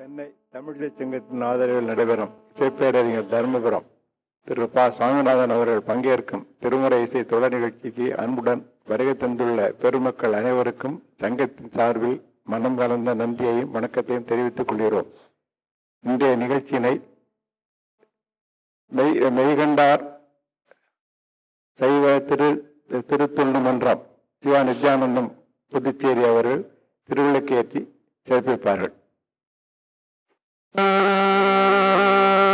சென்னை தமிழிசை சங்கத்தின் ஆதரவில் நடைபெறும் இசைப்பேரறிஞர் தர்மபுரம். திரு ப. சுவாமிநாதன் அவர்கள் பங்கேற்கும் திருமுறை இசை தொடர் நிகழ்ச்சிக்கு அன்புடன் வருகை தந்துள்ள பெருமக்கள் அனைவருக்கும் சங்கத்தின் சார்பில் மனம் கலந்த நன்றியையும் வணக்கத்தையும் தெரிவித்துக் கொள்கிறோம். இன்றைய நிகழ்ச்சியினை மெய் மெய்கண்டார் சைவ திரு திருத்தொண்டு மன்றம் சிவா நித்யானந்தம் புதுச்சேரி அவர்கள் திருவிளக்கேற்றி சிறப்பிப்பார்கள். பிணக்கிலாத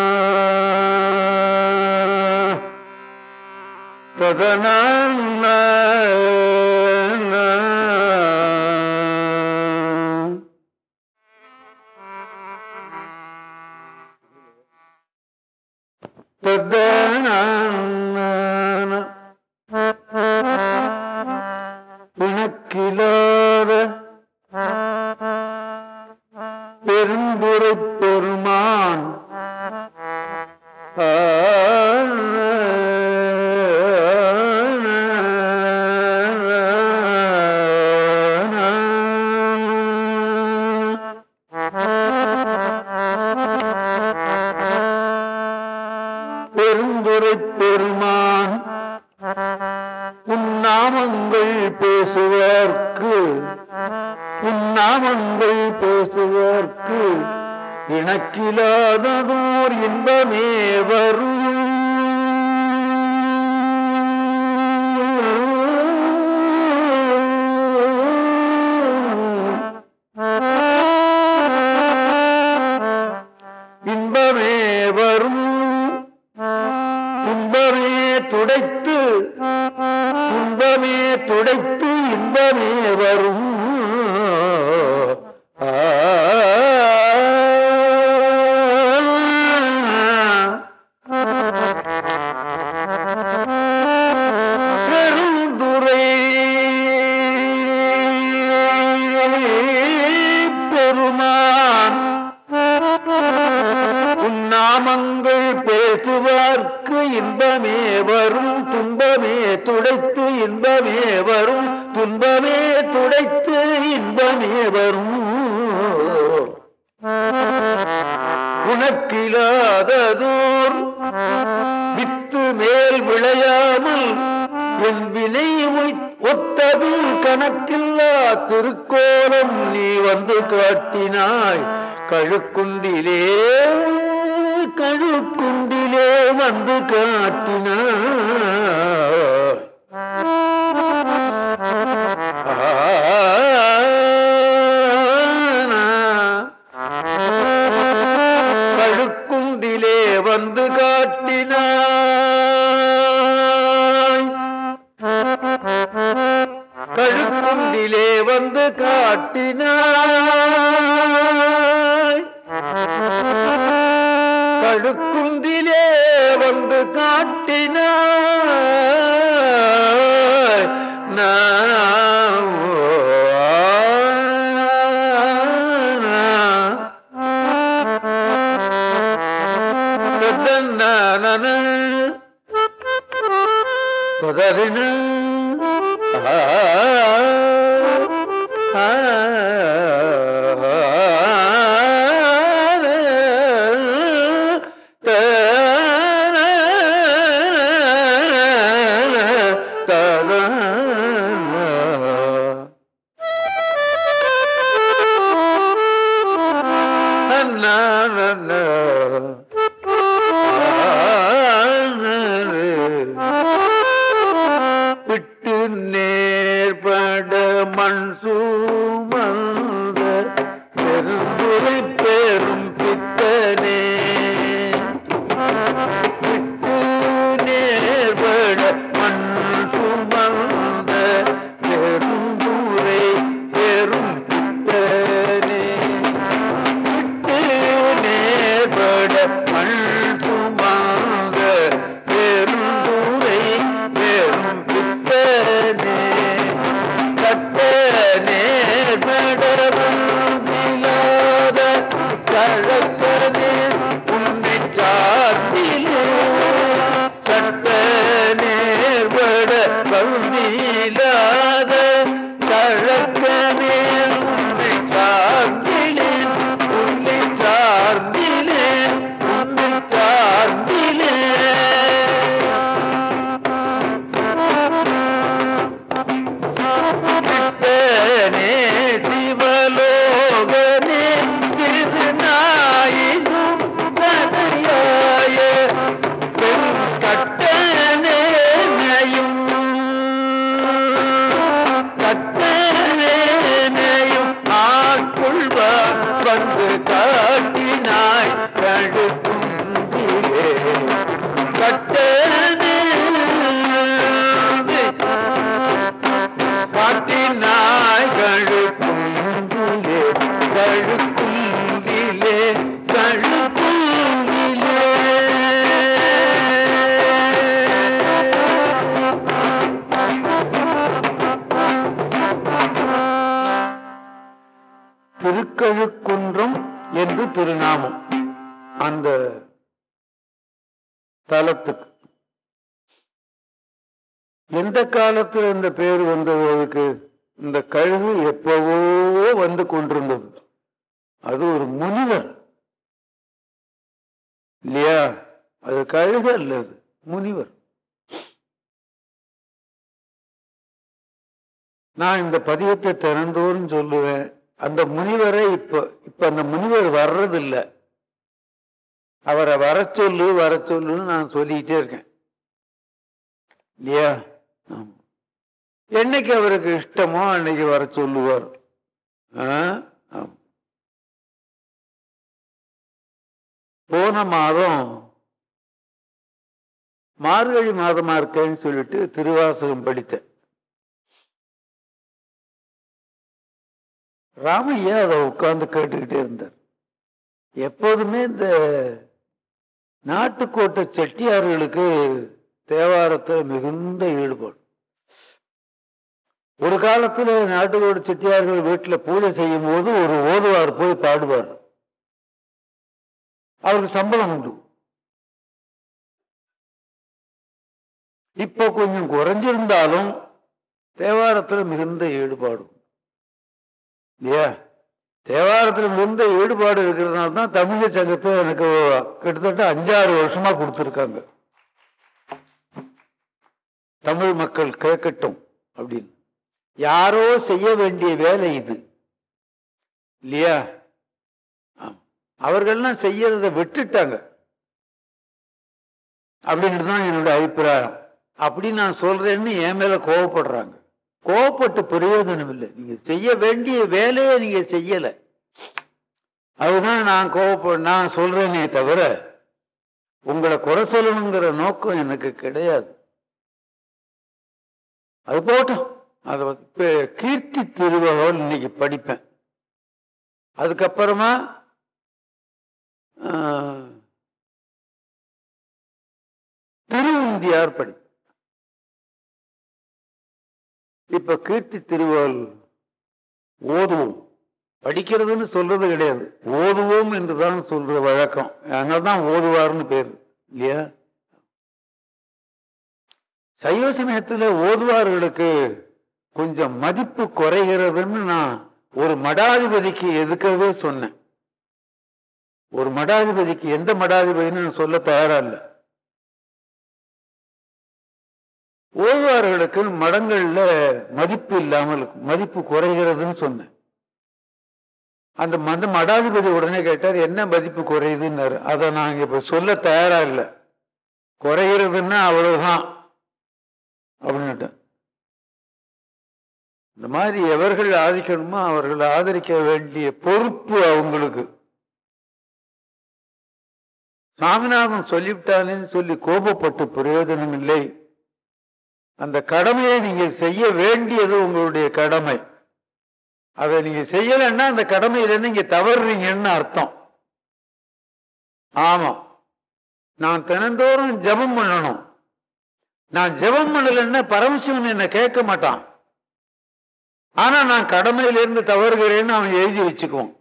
ஒத்தது கணக்கில்லா திருக்கோலம் நீ வந்து காட்டினாய். கழுக்குண்டிலே கழுக்குண்டிலே வந்து காட்டினாய். எந்த காலத்தில் இந்த பேர் வந்தது அதுக்கு இந்த கழுகு எப்பவோ வந்து கொண்டிருந்தது? அது ஒரு முனிவர். இல்லையா? அது கழுகு அல்லது முனிவர். நான் இந்த பதியத்தை திறந்தோன்னு சொல்லுவேன். அந்த முனிவரை இப்ப இப்ப அந்த முனிவர் வர்றதில்லை. அவரை வர சொல்லு வர சொல்லுன்னு நான் சொல்லிக்கிட்டே இருக்கேன். இல்லையா? என்னைக்கு அவருக்கு இஷ்டமோ அன்னைக்கு வர சொல்லுவார். ஆ? போன மாதம் மார்கழி மாதமா இருக்கேன்னு சொல்லிட்டு திருவாசகம் படித்தேன். ராமையா அதை உட்கார்ந்து கேட்டுக்கிட்டே இருந்தார். எப்போதுமே இந்த நாட்டுக்கோட்டை செட்டியார்களுக்கு தேவாரத்தில் மிகுந்த ஈடுபாடு. ஒரு காலத்தில் நாட்டுக்கோடு செட்டியார்கள் வீட்டில் பூஜை செய்யும் போது ஒரு ஓதுவார் போய் பாடுவார். அவருக்கு சம்பளம் உண்டு. இப்போ கொஞ்சம் குறைஞ்சிருந்தாலும் தேவாரத்தில் மிகுந்த ஈடுபாடு இல்லையா? தேவாரத்தில் மிகுந்த ஈடுபாடு இருக்கிறதுனால தான் தமிழ் சங்கத்தை எனக்கு கிட்டத்தட்ட அஞ்சாறு வருஷமா கொடுத்துருக்காங்க. தமிழ் மக்கள் கேட்கட்டும் அப்படின்னு. யாரோ செய்ய வேண்டிய வேலை இது. இல்லையா? அவர்கள்லாம் செய்யறதை விட்டுட்டாங்க. அப்படின்றது தான் என்னோட அபிப்பிராயம். அப்படி நான் சொல்றேன்னு என் மேல கோவப்படுறாங்க. கோவப்பட்டு பிரயோஜனம் இல்லை. நீங்க செய்ய வேண்டிய வேலையை நீங்க செய்யல. அதுதான் நான் கோவப்ப நான் சொல்றேனே தவிர உங்களை குறை சொல்லணுங்கிற நோக்கம் எனக்கு கிடையாது. அது போட்டோம் அதை கீர்த்தி திருவகோல் இன்னைக்கு படிப்பேன். அதுக்கப்புறமா திரு திருவுந்தியார் படிப்பேன். இப்ப கீர்த்தி திருவள் ஓதுவோம். படிக்கிறதுன்னு சொல்றது கிடையாது. ஓதுவோம் என்றுதான் சொல்ற வழக்கம். அதனால்தான் ஓதுவார்னு பேர். இல்லையா? சைவ சமயத்தில் ஓதுவார்களுக்கு கொஞ்சம் மதிப்பு குறைகிறதுன்னு நான் ஒரு மடாதிபதிக்கு எதுக்கவே சொன்னேன். ஒரு மடாதிபதிக்கு எந்த மடாதிபதின்னு நான் சொல்ல தயாரா இல்லை. ஓதுவார்களுக்கு மடங்கள்ல மதிப்பு இல்லாமல் மதிப்பு குறைகிறதுன்னு சொன்னேன். அந்த மந்த மடாதிபதி உடனே கேட்டார் என்ன மதிப்பு குறையுதுன்னாரு? அதை நாங்க இப்ப சொல்ல தயாரா இல்லை. குறைகிறதுன்னா அவ்வளவுதான். அப்படின்னுட்டேன் இந்த மாதிரி எவர்கள் ஆதிக்கணுமோ அவர்கள் ஆதரிக்க வேண்டிய பொறுப்பு அவங்களுக்கு. சாமிநாதன் சொல்லிவிட்டானேன்னு சொல்லி கோபப்பட்டு பிரயோஜனம் இல்லை. அந்த கடமையை நீங்கள் செய்ய வேண்டியது உங்களுடைய கடமை. அதை நீங்க செய்யலைன்னா அந்த கடமையிலேருந்து இங்கே தவறுறீங்கன்னு அர்த்தம். ஆமாம். நான் தினந்தோறும் ஜெபம் பண்ணணும். நான் ஜெபம் பண்ணலைன்னா பரமசிவன் என்னை கேட்க மாட்டான். ஆனா நான் கடமையிலிருந்து தவறுகிறேன்னு அவன் எழுதி வச்சுக்குவான்.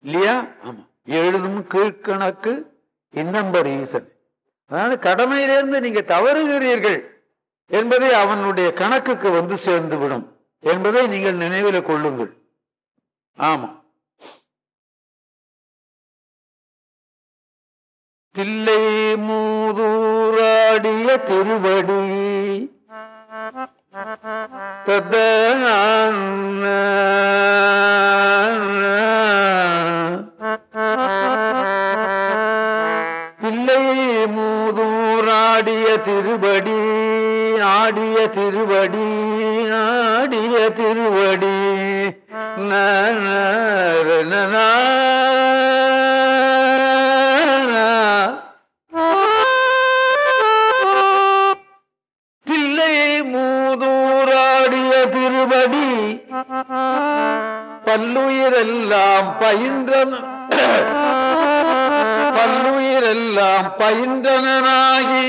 இல்லையா? ஆமா. எழுதும் கீழ்கணக்கு இன்னம்பர் ஈசன் அதாவது கடமையிலிருந்து நீங்க தவறுகிறீர்கள் என்பதை அவனுடைய கணக்குக்கு வந்து சேர்ந்து விடும் என்பதை நீங்கள் நினைவில் கொள்ளுங்கள். ஆமா. தில்லை மூதூராடிய திருவடி. தில்லை மூதூராடிய திருவடி. ஆடிய திரு இல்லை மூதூராடிய திருவடி பல்லுயிரெல்லாம் பயின்றன. பல்லுயிரெல்லாம் பயின்றனாகி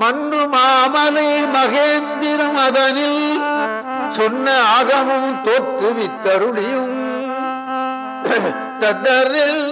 மண்ணு மாமலை மகேந்திர மதனில் சொன்ன ஆகமும் தோற்றுவித்தருளியும். தத்தரில்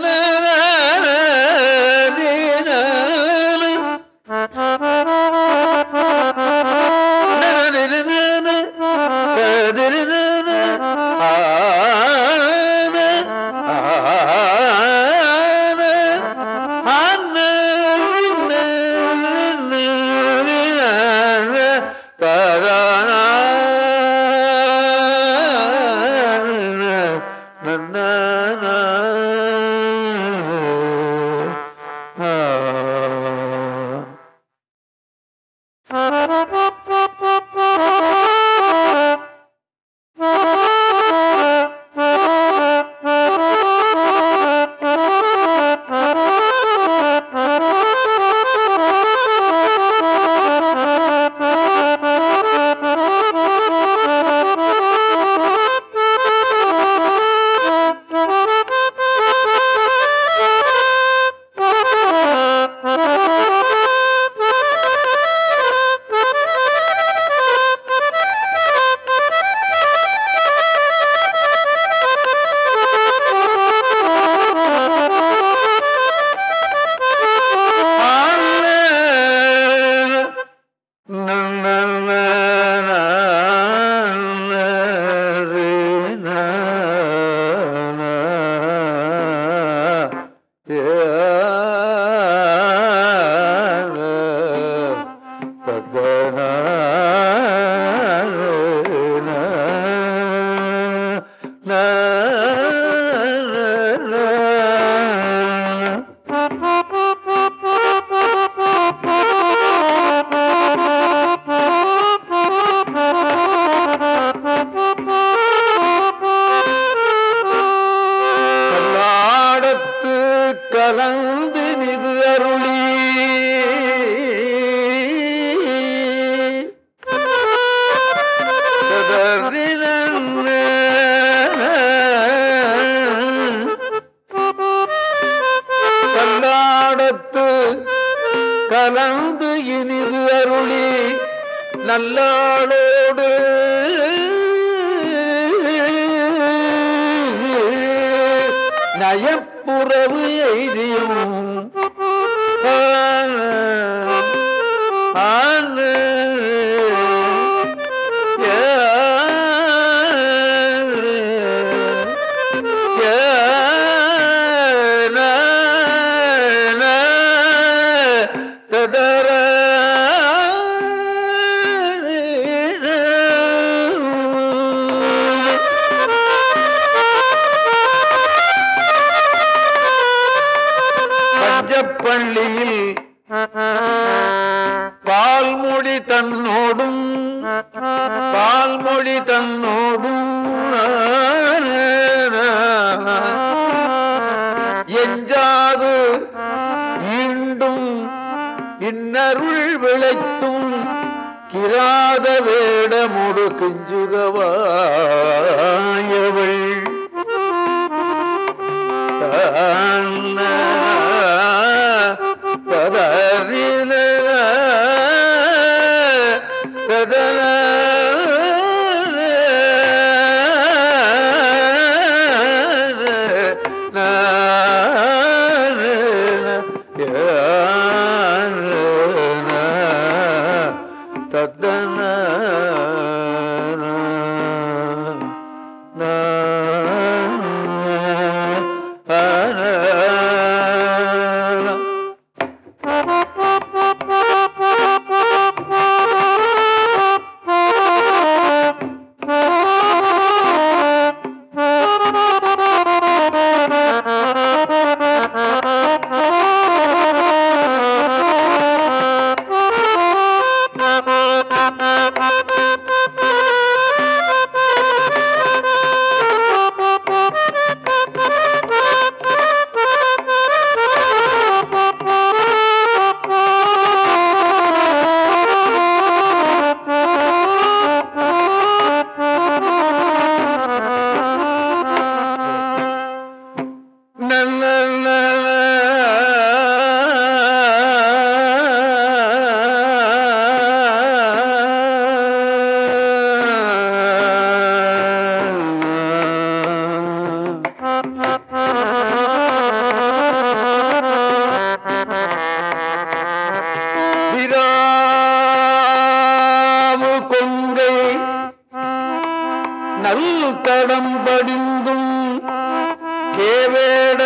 நயப்புறவு எய்தியும். ஆன கிராத வேடமுடு கிஞ்சுகவாயவள். தடம் படிந்தும் கேவேடராகி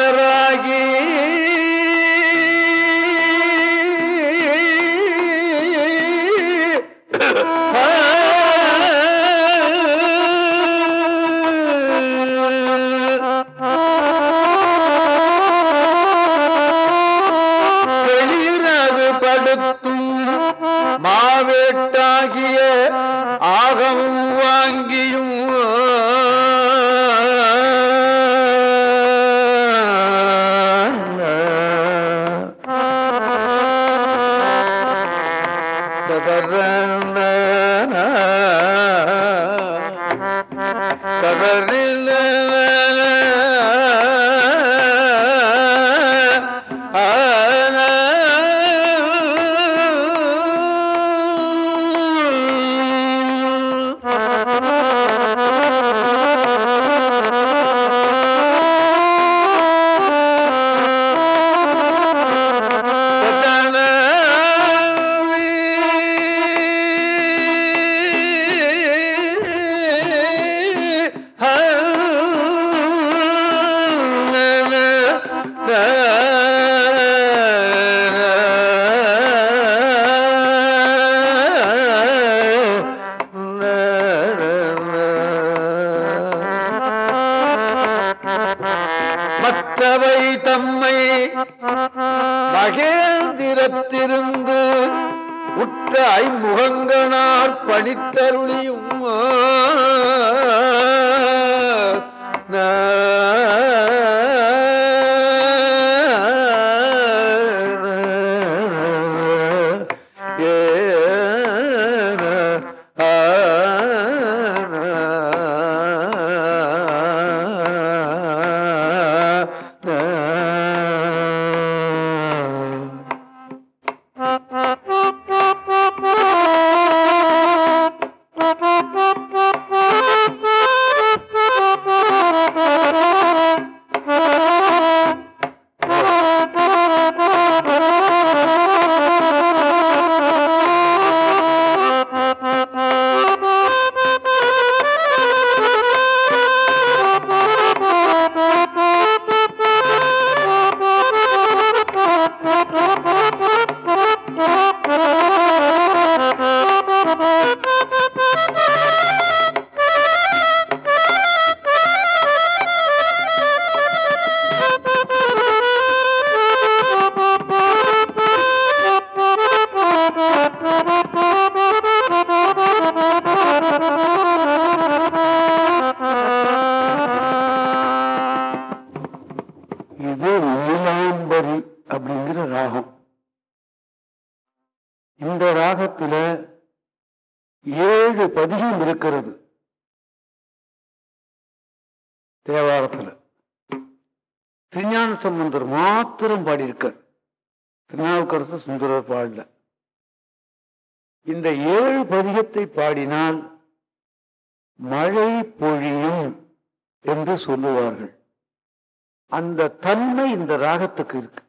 சொல்லுவார்கள். அந்த தன்மை இந்த ராகத்துக்கு இருக்கு.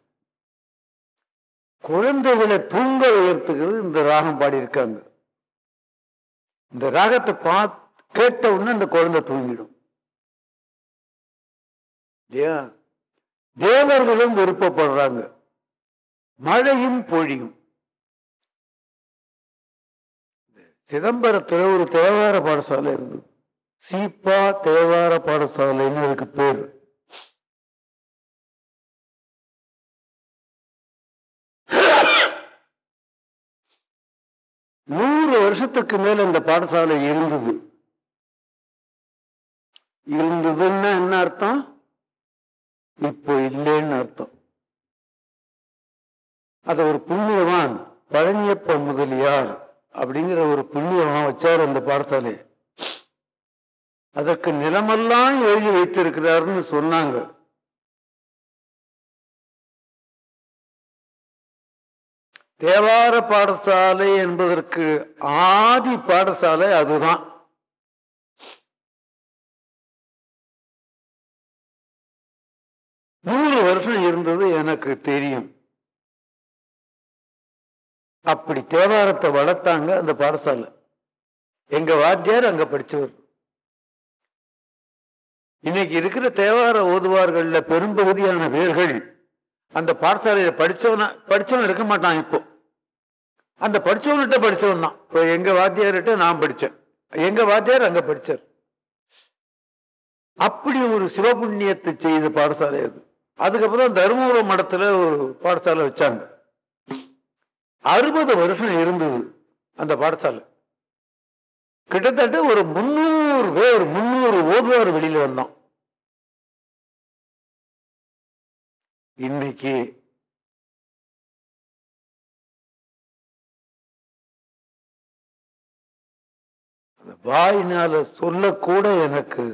குழந்தைகளை தூங்க உயர்த்துக்கிறது இந்த ராகம் பாடியிருக்காங்க. இந்த ராகத்தை பா கேட்ட உடனே அந்த குழந்தை தூங்கிடும். இல்லையா? தேவர்களும் விருப்பப்படுறாங்க. மழையும் பொழியும். சிதம்பரத்துல ஒரு தேவார பாடசாலை இருந்தது. சீப்பா தேவார பாடசாலைன்னு அதுக்கு பேர். நூறு வருஷத்துக்கு மேல இந்த பாடசாலை இருந்தது. இருந்ததுன்னா என்ன அர்த்தம்? இப்போ இல்லைன்னு அர்த்தம். அதை ஒரு புண்ணியவான் பழனியப்ப முதலியார் அப்படிங்கிற ஒரு புண்ணியவான் வச்சார் அந்த பாடசாலை அதற்கு நிலமெல்லாம் எழுதி வைத்திருக்கிறாருன்னு சொன்னாங்க. தேவார பாடசாலை என்பதற்கு ஆதி பாடசாலை அதுதான். நூறு வருஷம் இருந்தது எனக்கு தெரியும். அப்படி தேவாரத்தை வளர்த்தாங்க அந்த பாடசாலை. எங்க வாத்தியார் அங்க படிச்சவர். இன்னைக்கு இருக்கிற தேவார ஓதுவார்கள்ல பெரும்பகுதியான பேர்கள் அந்த பாடசாலையில படிச்சவன படிச்சவன் இருக்க மாட்டான் இப்போ. அந்த படிச்சவன்கிட்ட படிச்சவன் தான். இப்போ எங்க வாத்தியார்கிட்ட நான் படித்தேன் எங்க வாத்தியார் அங்க படிச்சார். அப்படி ஒரு சிவபுண்ணியத்தை செய்த பாடசாலை அது. அதுக்கப்புறம் தருமபுரம் மடத்துல ஒரு பாடசாலை வச்சாங்க. அறுபது வருஷம் இருந்தது அந்த பாடசாலை. கிட்டத்தட்ட ஒரு முன்னூறு பேர் முன்னூறு ஓதுவார் வெளியில் வந்தோம். இன்னைக்கு அந்த வாயினால சொல்லக்கூட எனக்கு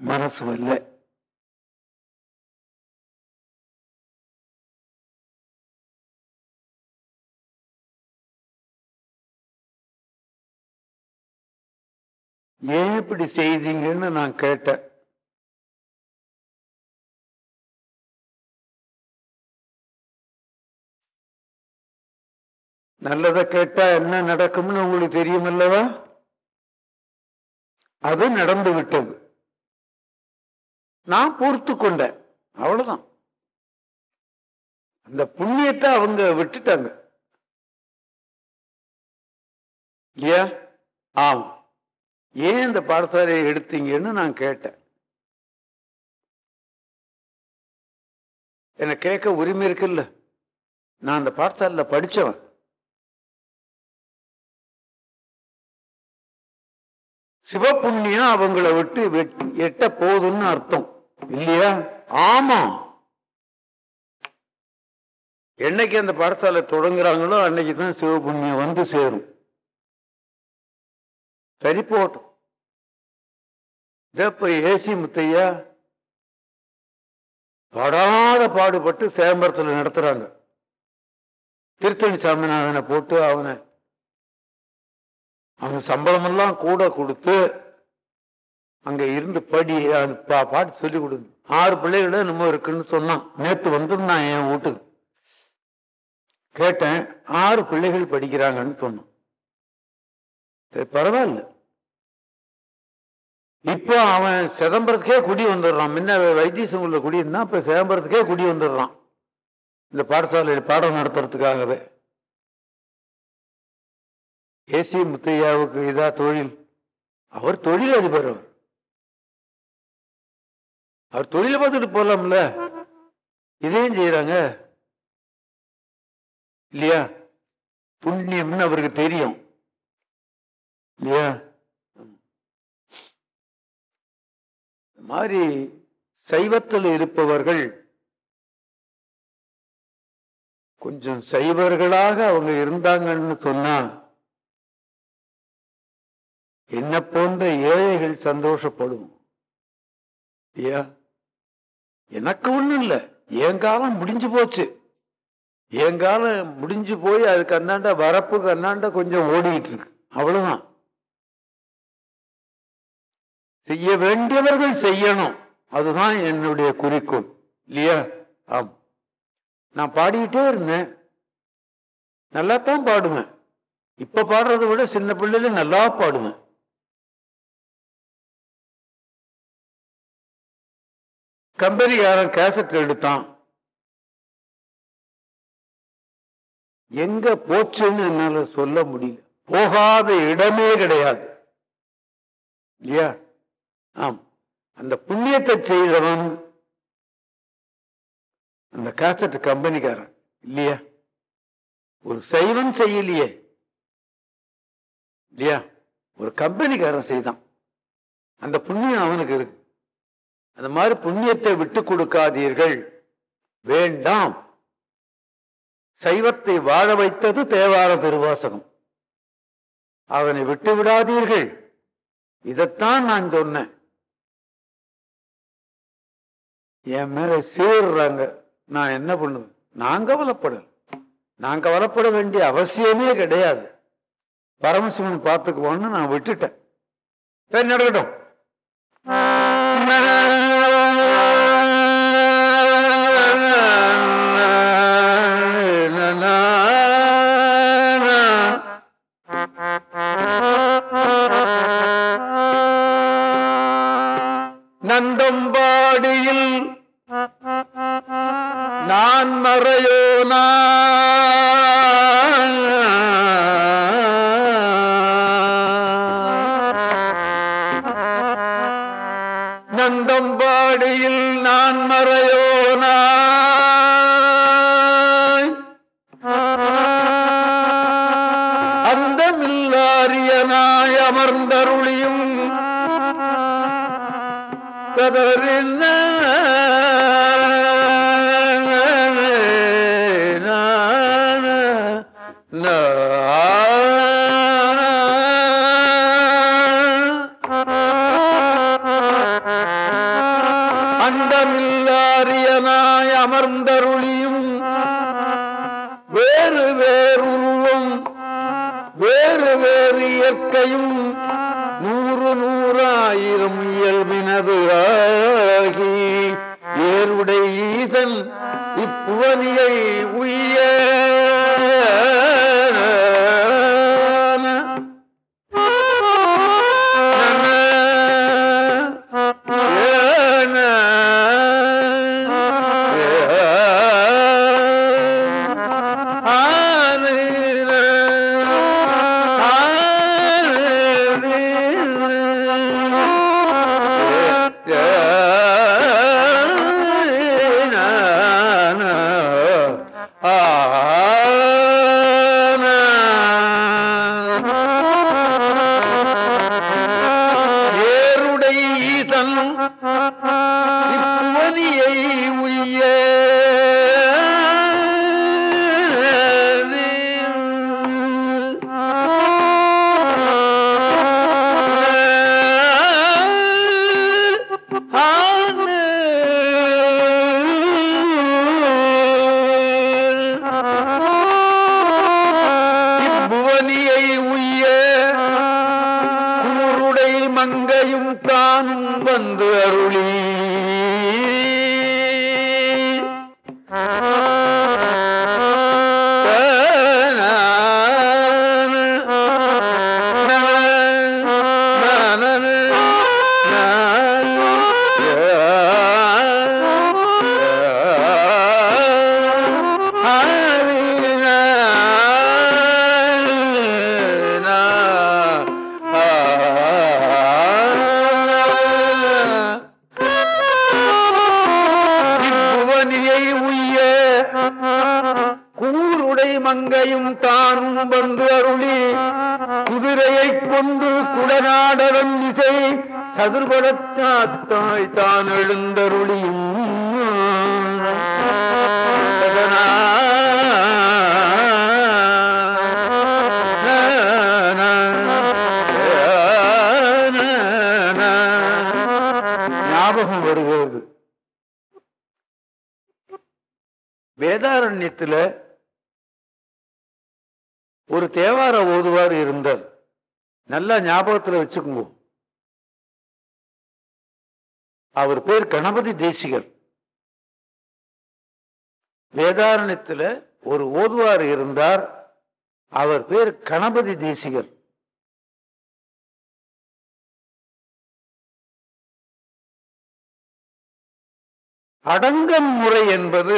மனசு இல்லை ஏன் இப்படி செய்தீங்கன்னு நான் கேட்டேன். நல்லதை கேட்டா என்ன நடக்கும்னு உங்களுக்கு தெரியும் அல்லவா அது நடந்து விட்டது. நான் பொறுத்து கொண்டேன். அவ்வளவுதான். அந்த புண்ணியத்தை அவங்க விட்டுட்டாங்க. இல்லையா ஆமா. ஏன் இந்த பாடசாலையை எடுத்தீங்கன்னு நான் கேட்டேன். என்னை கேட்க உரிமை இருக்குல்ல? நான் அந்த பாடசாலையில் படித்தவன் சிவப்புண்ணியம் அவங்கள விட்டு வெட்டி எட்ட போகுதுன்னு அர்த்தம். இல்லையா? ஆமா. என்னைக்கு அந்த பாடசாலை தொடங்குறாங்களோ அன்னைக்கு தான் சிவபுண்ணியம் வந்து சேரும். சரி போட்டும் இப்ப ஏசி முத்தையா படாத பாடுபட்டு சேம்பரத்தில் நடத்துறாங்க திருத்தணி சாமிநாதனை போட்டு அவனை அவன் சம்பளமெல்லாம் கூட கொடுத்து அங்க இருந்து படி அது பா- பாட்டு சொல்லி கொடுங்க ஆறு பிள்ளைகளும் என்னமோ இருக்குன்னு சொன்னான் நேத்து வந்திருந்தான் என் வீட்டுக்கு கேட்டேன் ஆறு பிள்ளைகள் படிக்கிறாங்கன்னு சொன்னான் சரி பரவாயில்ல இப்போ அவன் சிதம்பரத்துக்கே குடி வந்துடுறான். முன்ன வைத்தீசங்குள்ள குடி இருந்தான் இப்போ சிதம்பரத்துக்கே குடி வந்துடுறான். இந்த பாடசாலையில் பாடம் நடத்துறதுக்காகவே. ஏசி முத்தையாவுக்கு இதா தொழில். அவர் தொழில் அதிபர் அவர். அவர் தொழிலை பார்த்துட்டு போலாம்ல. இதையும் செய்யறாங்க இல்லையா? புண்ணியம்னு அவருக்கு தெரியும். இல்லையா இந்த மாதிரி சைவத்தில் இருப்பவர்கள் கொஞ்சம் சைவர்களாக அவங்க இருந்தாங்கன்னு சொன்னா என்ன போன்ற ஏழைகள் சந்தோஷப்படும். ஐயா எனக்கு ஒண்ணும் இல்லை. என் காலம் முடிஞ்சு போச்சு. என் காலம் முடிஞ்சு போய் அதுக்கு அந்தாண்ட வரப்புக்கு அந்தாண்ட கொஞ்சம் ஓடிக்கிட்டு இருக்கு. அவ்வளவுதான். செய்ய வேண்டியவர்கள் செய்யணும். அதுதான் என்னுடைய குறிக்கோள். இல்லையா? ஆம். நான் பாடிக்கிட்டே இருந்தேன். நல்லாத்தான் பாடுவேன். இப்ப பாடுறதை விட சின்ன பிள்ளையில நல்லா பாடுவேன். கம்பெனி யாரும் கேசட் எடுத்தான். எங்க போச்சுன்னு என்னால சொல்ல முடியல. போகாத இடமே கிடையாது. இல்லையா? ஆம். அந்த புண்ணியத்தை செய்தவன் அந்த காசட் கம்பெனிக்காரன். இல்லையா? ஒரு சைவன் செய்யலையே. இல்லையா? ஒரு கம்பெனிக்காரன் செய்தான். அந்த புண்ணியம் அவனுக்கு இருக்கு. அந்த மாதிரி புண்ணியத்தை விட்டு கொடுக்காதீர்கள். வேண்டாம். சைவத்தை வாழ வைத்தது தேவார திருவாசகம். அவனை விட்டு விடாதீர்கள். இதைத்தான் நான் சொன்னேன். என் மேல சீர்றாங்க. நான் என்ன பண்ணுவேன்? நான் கவலைப்படல. நான் கவலைப்பட வேண்டிய அவசியமே கிடையாது. பரமசிவன் பார்த்துக்குவோன்னு நான் விட்டுட்டேன். சரி நடக்கட்டும். ஞாபகம் வருகிறது. வேதாரண்யத்தில் ஒரு தேவார ஓதுவார் இருந்தார். நல்லா ஞாபகத்தில் வச்சுக்கோங்க. அவர் பேர் கணபதி தேசிகர். வேதாரண்யத்தில் ஒரு ஓதுவார் இருந்தார். அவர் பேர் கணபதி தேசிகர். அடங்கல் முறை என்பது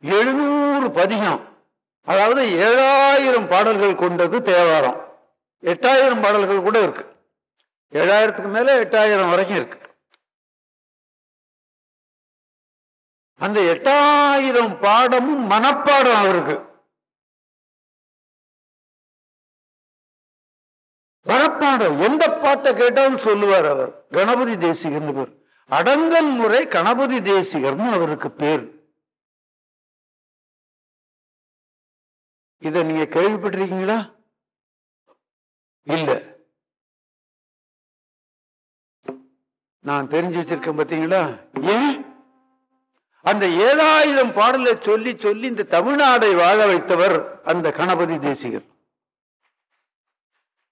எழுநூறு பதிகம். அதாவது ஏழாயிரம் பாடல்கள் கொண்டது தேவாரம். எட்டாயிரம் பாடல்கள் கூட இருக்கு. ஏழாயிரத்துக்கு மேல எட்டாயிரம் வரைக்கும் இருக்கு. அந்த எட்டாயிரம் பாடமும் மனப்பாடம் அவருக்கு. மனப்பாடம். எந்த பாட்டை கேட்டாலும் சொல்லுவார் அவர். கணபதி தேசிகர்னு பேர். அடங்கல் முறை கணபதி தேசிகர்னு அவருக்கு பேர். இத நீங்க கேள்விப்பட்டிருக்கீங்களா? இல்ல. நான் தெரிஞ்சு வச்சிருக்கேன் பாத்தீங்களா? ஏன்? அந்த ஏழாயிரம் பாடலை சொல்லி சொல்லி இந்த தமிழ்நாடை வாழ வைத்தவர் அந்த கணபதி தேசிகர்.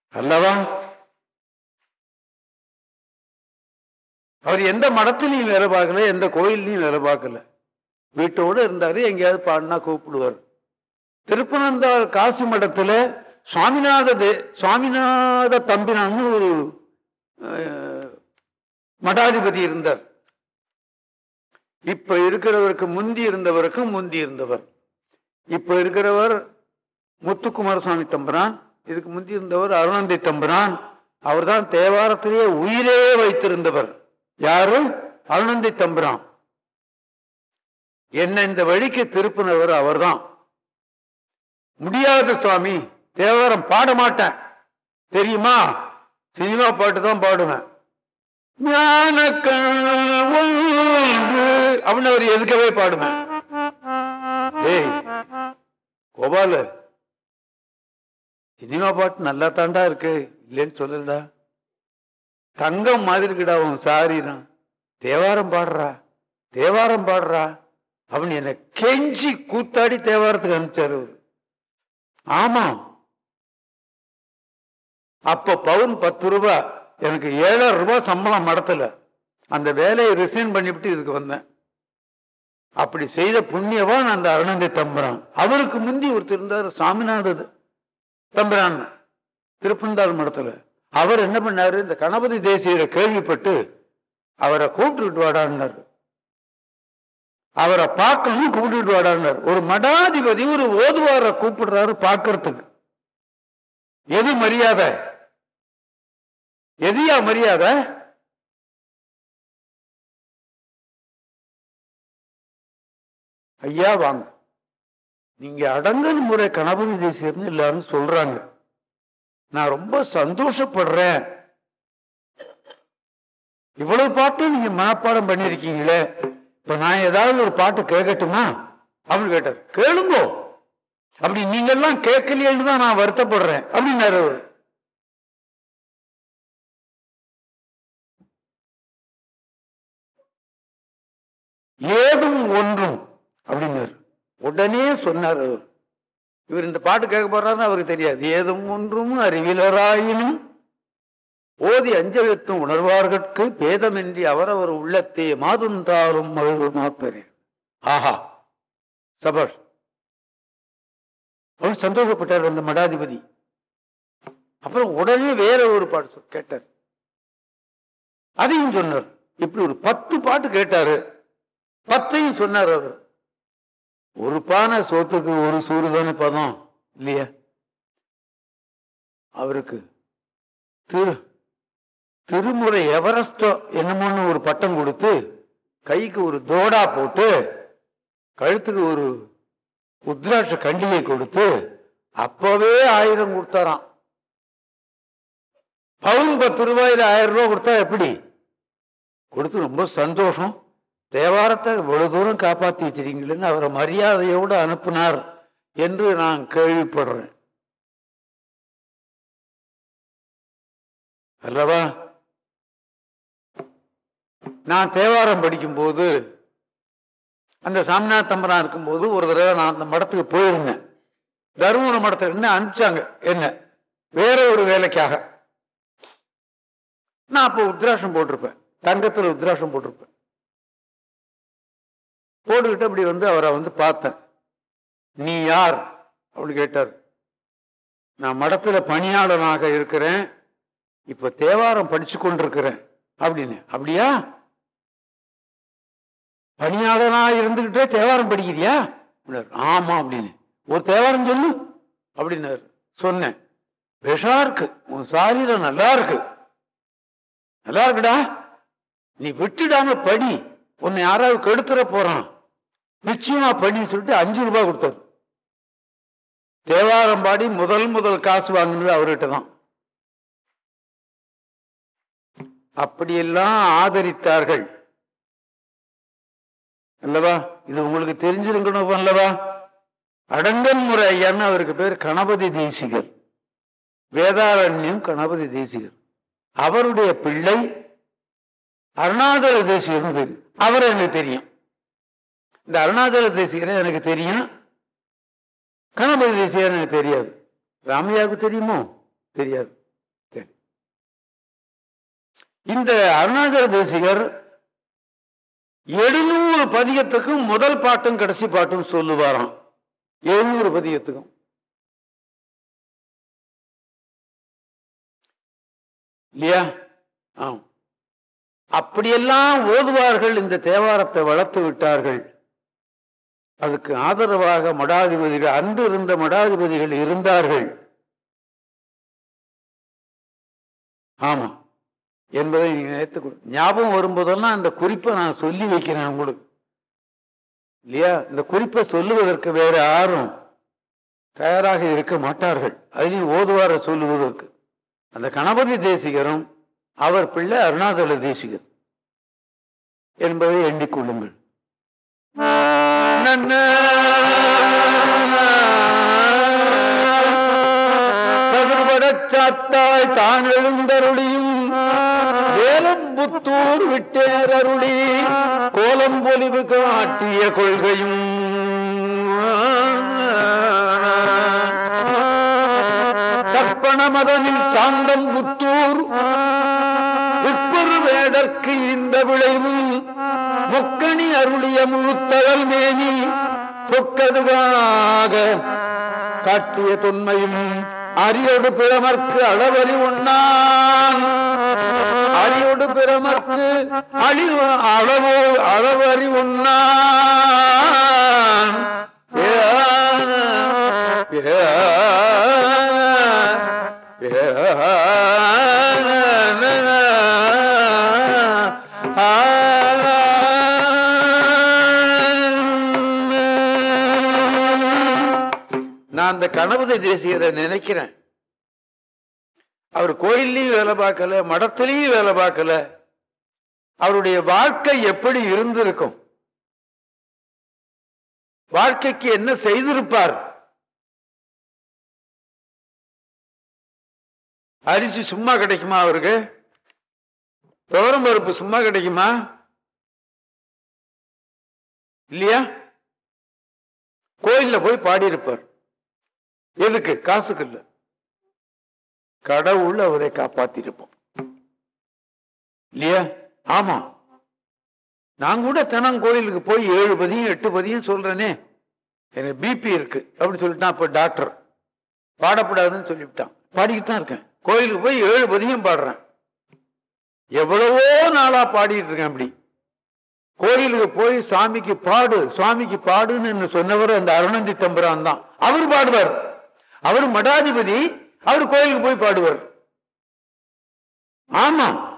அல்லவா? அவர் எந்த மடத்திலையும் வேலை பார்க்கல எந்த கோயில்லையும் வேலை பார்க்கல. வீட்டோடு இருந்தாரு எங்கேயாவது பாடினா கூப்பிடுவார். திருப்பனந்தாள் காசி மடத்தில் சுவாமிநாத தே சுவாமிநாத தம்பினான்னு ஒரு மடாதிபதி இருந்தார். இப்ப இருக்கிறவருக்கு முந்தி இருந்தவருக்கு முந்தி இருந்தவர். இப்ப இருக்கிறவர் முத்துக்குமார சுவாமி தம்பரான் இதுக்கு முந்தி இருந்தவர் அருணந்தி தம்பரான் அவர்தான் தேவாரத்திலேயே உயிரே வைத்திருந்தவர். யாரு? அருணந்தி தம்பரான். என்ன இந்த வழிக்கு திருப்பினவர் அவர்தான். முடியாது சுவாமி தேவரம் பாட மாட்டேன். தெரியுமா? சினிமா பாட்டு தான் பாடுவேன். ஞானக்கண் அப்படின்னு அவர் எதுக்கவே பாடுவேன். ஏய் கோபாலு சினிமா பாட்டு நல்லா தாண்டா இருக்கு. இல்லைன்னு சொல்லலடா. தங்கம் மாதிரி இருக்குடா உன் சாரிதான் தேவாரம் பாடுறா தேவாரம் பாடுறா. அப்படின்னு என்னை கெஞ்சி கூத்தாடி தேவாரத்துக்கு அனுப்பிச்சாரு அவரு. ஆமா. அப்ப பவுன் பத்து ரூபாய் எனக்கு ஏழாயிரம் ரூபாய் சம்பளம் மடத்துல. அந்த வேலையை ரிசைன் பண்ணிவிட்டு இதுக்கு வந்தேன். அப்படி செய்த புண்ணியவான் அந்த அருணந்தை தம்பரான். அவருக்கு முந்தி ஒருத்தர் இருந்தார் சாமிநாதர் தம்பரான். திருப்பந்தாள் மடத்துல. அவர் என்ன பண்ணாரு? இந்த கணபதி தேசியரை கேள்விப்பட்டு அவரை கூப்பிட்டுட்டு வாடான்னாரு. அவரை பார்க்கணும் கூப்பிட்டுட்டு வாடான்னாரு. ஒரு மடாதிபதி ஒரு ஓதுவாரை கூப்பிடுறாரு பார்க்கறதுக்கு. எது மரியாதை? எதியா மரியாதை? ஐயா வாங்க. நீங்க அடங்கல் முறை கணபதி தேசியர்னு எல்லாரும் சொல்றாங்க. நான் ரொம்ப சந்தோஷப்படுறேன். இவ்வளவு பாட்டு நீங்க மனப்பாடம் பண்ணிருக்கீங்களே. இப்ப நான் ஏதாவது ஒரு பாட்டு கேட்கட்டுமா அப்படின்னு கேட்டார். கேளுங்கோ. அப்படி நீங்க எல்லாம் கேட்கலையேன்னு தான் நான் வருத்தப்படுறேன். அப்படின்னாரு அவர். ஏதும் ஒன்றும். அப்படின்னாரு. உடனே சொன்னார் அவர். இவர் இந்த பாட்டு கேட்க போறாருன்னு அவருக்கு தெரியாது. ஏதும் ஒன்றும் அறிவிலராயினும் ஓதி அஞ்சலித்தும் உணர்வார்கட்கு பேதமின்றி அவரவர் உள்ளத்தே மாதுந்தாரும் மகிழ்வு மாப்பெரு. ஆஹா. சபர். அவர் சந்தோஷப்பட்டார் அந்த மடாதிபதி. அப்புறம் உடனே வேற ஒரு பாட்டு சொ- கேட்டார். அதையும் சொன்னார். இப்படி ஒரு பத்து பாட்டு கேட்டாரு. பத்தையும் சொன்னார் அவர். ஒரு பானை சோத்துக்கு ஒரு சூறு தானே பதம் இல்லையா? அவருக்கு திரு திருமுறை எவரஸ்டோ என்னமோன்னு ஒரு பட்டம் கொடுத்து கைக்கு ஒரு தோடா போட்டு கழுத்துக்கு ஒரு உத்ராட்ச கண்டியை கொடுத்து அப்பவே ஆயிரம் கொடுத்தாராம். பவுன் பத்து ரூபாயில ஆயிரம் ரூபாய் கொடுத்தா எப்படி? கொடுத்து ரொம்ப சந்தோஷம். தேவாரத்தை இவ்வளவு தூரம் காப்பாத்தி வச்சிருக்கீங்களேன்னு அவரை மரியாதையோடு அனுப்புனார் என்று நான் கேள்விப்படுறேன். அல்லவா? நான் தேவாரம் படிக்கும்போது அந்த சாமிநாத் தம்பரா இருக்கும்போது ஒரு தடவை நான் அந்த மடத்துக்கு போயிருந்தேன். தருமபுரம் மடத்துல என்ன அனுப்பிச்சாங்க என்ன வேற ஒரு வேலைக்காக. நான் அப்போ உத்ராஷம் போட்டிருப்பேன் தங்கத்தில் உத்ராஷம் போட்டிருப்பேன். போட்டுக்கிட்டு அப்படி வந்து அவரை வந்து பார்த்தேன். நீ யார்? அப்படின்னு கேட்டார். நான் மடத்தில் பணியாளனாக இருக்கிறேன். இப்போ தேவாரம் படிச்சு கொண்டிருக்கிறேன். அப்படின்னு. அப்படியா? பணியாளனாக இருந்துக்கிட்டே தேவாரம் படிக்கிறியா? ஆமாம் அப்படின்னு. ஒரு தேவாரம் சொல்லு. அப்படின்னாரு. சொன்னேன். விஷா இருக்கு. உன் சாரீரம் நல்லா இருக்கு. நல்லா இருக்குடா. நீ விட்டுடாம படி. உன்னை யாராவது கெடுத்துற போறான். நிச்சயமா பண்ணி சொல்லிட்டு அஞ்சு ரூபாய் கொடுத்தாரு. தேவாரம் பாடி முதல் முதல் காசு வாங்கினது அவர்கிட்ட தான். அப்படியெல்லாம் ஆதரித்தார்கள். அல்லவா? இது உங்களுக்கு தெரிஞ்சிருக்கணும் அல்லவா? அடங்கல் முறை ஐயான்னு அவருக்கு பேர் கணபதி தேசிகர். வேதாரண்யம் கணபதி தேசிகர். அவருடைய பிள்ளை அருணாதர தேசிகர்னு பேர். அவர் எனக்கு தெரியும். இந்த அருணாச்சல தேசிகர் எனக்கு தெரியும். கணபதி தேசிகர் எனக்கு தெரியாது. ராமையாவுக்கு தெரியுமோ? தெரியாது. சரி. இந்த அருணாச்சல தேசிகர் எழுநூறு பதியத்துக்கும் முதல் பாட்டும் கடைசி பாட்டும் சொல்லுவாராம். எழுநூறு பதியத்துக்கும் இல்லையா? ஆம். அப்படியெல்லாம் ஓதுவார்கள் இந்த தேவாரத்தை வளர்த்து விட்டார்கள். அதுக்கு ஆதரவாக மடாதிபதிகள் அன்று இருந்த மடாதிபதிகள் இருந்தார்கள். ஆமா. என்பதை நீங்க நினைத்து ஞாபகம் வரும்போதெல்லாம் அந்த குறிப்பை நான் சொல்லி வைக்கிறேன் உங்களுக்கு. இல்லையா? இந்த குறிப்பை சொல்லுவதற்கு வேற யாரும் தயாராக இருக்க மாட்டார்கள். அதிலையும் ஓதுவார சொல்லுவதற்கு. அந்த கணபதி தேசிகரும் அவர் பிள்ளை அருணாதல தேசிகர் என்பதை எண்ணிக்கொள்ளுங்கள் சாத்தாய் தான் எழுந்தருளியும் வேலம்புத்தூர் விட்டேரருளி கோலம் பொலிவு காட்டிய கொள்கையும். கற்பன மதனில் சாந்தம் புத்தூர். வேடற்கு விளைவு முக்கணி அருளிய முழுத்தகல் மேனி சொக்கதுவாக காட்டிய தொன்மையும் அரியோடு பிறமர்க்கு அளவறி உண்ணான் அரியோடு பிறமர்க்கு அழிவு அளவு அளவறி உண்ணான் ஏ ஏ நான் அந்த கணபதி தேசியரை நினைக்கிறேன். அவர் கோயில்லையும் வேலை பார்க்கல மடத்திலையும் வேலை பார்க்கல. அவருடைய வாழ்க்கை எப்படி இருந்திருக்கும்? வாழ்க்கைக்கு என்ன செய்திருப்பார்? அரிசி சும்மா கிடைக்குமா அவருக்கு? துவரம் பருப்பு சும்மா கிடைக்குமா? இல்லையா? கோயில்ல போய் பாடியிருப்பார். எதுக்கு? காசுக்கு இல்ல. கடவுள் அவரை காப்பாத்திருப்போம். இல்லையா? ஆமா. நான் கூட தினம் கோயிலுக்கு போய் ஏழு பதியும் எட்டு பதியும் சொல்றேனே. எனக்கு பிபி இருக்கு. அப்படின்னு சொல்லிட்டான் அப்ப டாக்டர். பாடப்படாதுன்னு சொல்லிவிட்டான். பாடிக்கிட்டு தான் இருக்கேன். கோயிலுக்கு போய் ஏழு பதியும் பாடுறேன். எவ்வளவோ நாளா பாடிட்டு இருக்கேன் அப்படி. கோயிலுக்கு போய் சாமிக்கு பாடு சுவாமிக்கு பாடுன்னு சொன்னவர் அந்த அருணந்தி தம்புரான் தான். அவர் பாடுவார். அவர் மடாதிபதி அவர் கோயிலுக்கு போய் பாடுவார். ஆமா.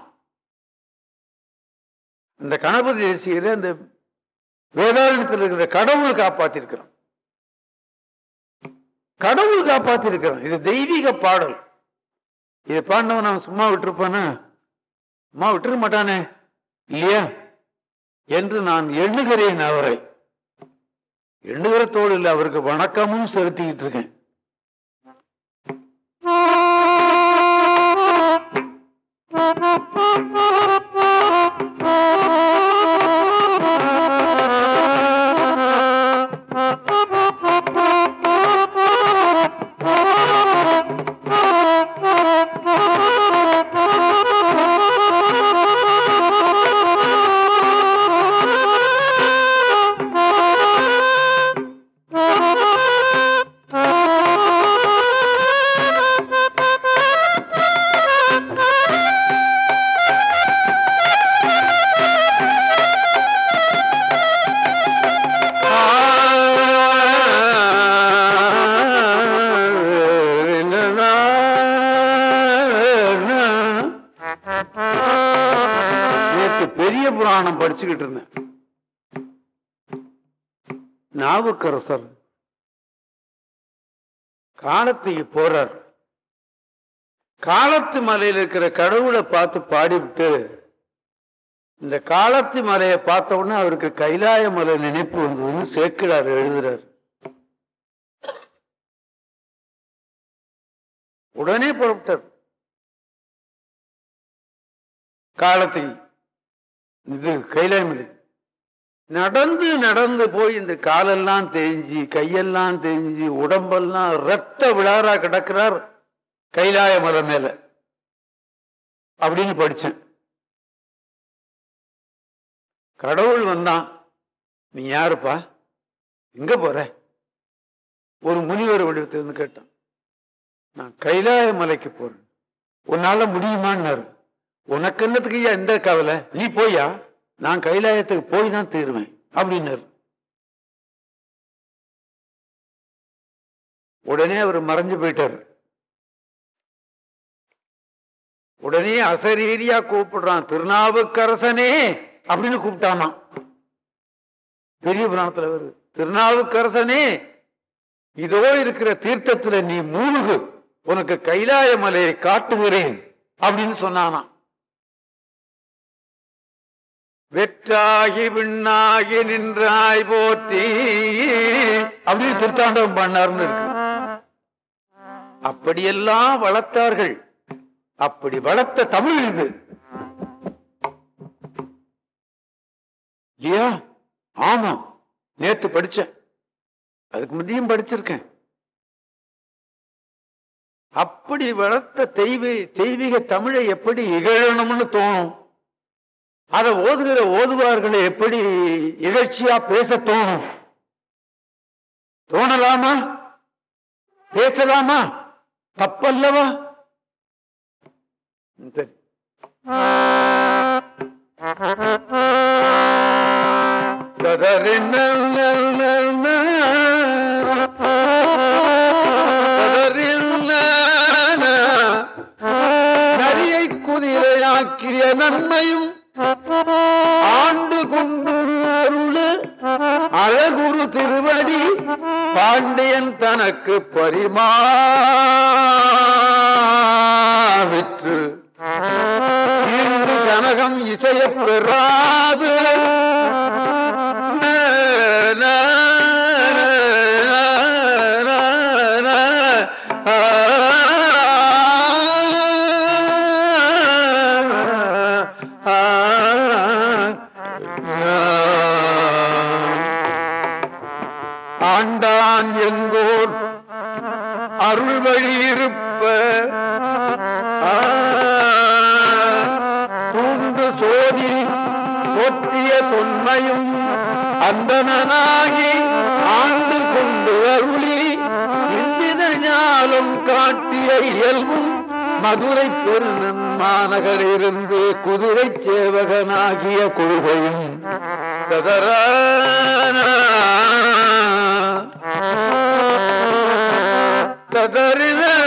இந்த கணபதி தேசியில அந்த வேதாரணத்தில் இருக்கிற கடவுள் காப்பாத்திருக்கிறோம் கடவுள் காப்பாத்திருக்கிறோம் இது தெய்வீக பாடல். இதை பாடினவன் நான் சும்மா விட்டுருப்பானா? சும்மா விட்டுருக்க மாட்டானே. இல்லையா? என்று நான் எண்ணுகிறேன் அவரை. எண்ணுகிறத்தோடு இல்லை அவருக்கு வணக்கமும் செலுத்திக்கிட்டு இருக்கேன். Oh, யோசிச்சுக்கிட்டு இருந்தேன். நாவுக்கரசர் காலத்துக்கு போறார். காலத்து மலையில் இருக்கிற கடவுளை பார்த்து பாடிவிட்டு இந்த காலத்து மலையை பார்த்த உடனே அவருக்கு கைலாய மலை நினைப்பு வந்ததுன்னு சேர்க்கிறார் எழுதுறார். உடனே புறப்பட்டார். காலத்துக்கு இது கைலாயமலை நடந்து நடந்து போய் இந்த காலெல்லாம் தேஞ்சி கையெல்லாம் தேஞ்சி உடம்பெல்லாம் ரத்த விழாரா கிடக்கிறார் கைலாய மலை மேல. அப்படின்னு படிச்சேன். கடவுள் வந்தான். நீ யாருப்பா? எங்க போற? ஒரு முனிவர் வடிவத்திலிருந்து கேட்டான். நான் கைலாய மலைக்கு போறேன். உன்னால முடியுமான்னு உனக்கு என்னத்துக்கு ஐயா எந்த கவலை? நீ போயா நான் கைலாயத்துக்கு போய் தான் தீருவேன் அப்படின்னாரு. உடனே அவர் மறைஞ்சு போயிட்டார். உடனே அசரீரியா கூப்பிடுறான் திருநாவுக்கரசனே அப்படின்னு கூப்பிட்டானா பெரிய பிராணத்தில் வருது திருநாவுக்கரசனே இதோ இருக்கிற தீர்த்தத்துல நீ மூழ்கு உனக்கு கைலாய மலையை காட்டுகிறேன் அப்படின்னு சொன்னானா வெற்றாகி விண்ணாகி நின்றாய் போற்றி. அப்படின்னு திருத்தாண்டவம் பண்ணார்னு இருக்கு. அப்படியெல்லாம் வளர்த்தார்கள். அப்படி வளர்த்த தமிழ் இது. இல்லையா ஆமா நேத்து படிச்சேன். அதுக்கு முந்தையும் படிச்சிருக்கேன். அப்படி வளர்த்த தெய்வ தெய்வீக தமிழை எப்படி இகழணும்னு தோணும்? அதை ஓதுகிற ஓதுவார்களை எப்படி இகழ்ச்சியா பேச தோணும் தோணலாமா? பேசலாமா? தப்பல்லவா? சரி. நரியை குதிரையாக்கிய நன்மையும் ஆண்டு கொண்டு அருளு அழகுரு திருவடி பாண்டியன் தனக்கு பரிமாவிற்று இன்று கனகம் இசைய பெறாது. அந்தனாகி ஆண்டு கொண்டு அருளி இந்தின ஞாலம் காட்டிய இயல்பும் மதுரை பெருநன் மாநகரிலிருந்து குதிரை சேவகனாகிய கொள்கையும் ததரான மதுரை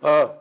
ờ.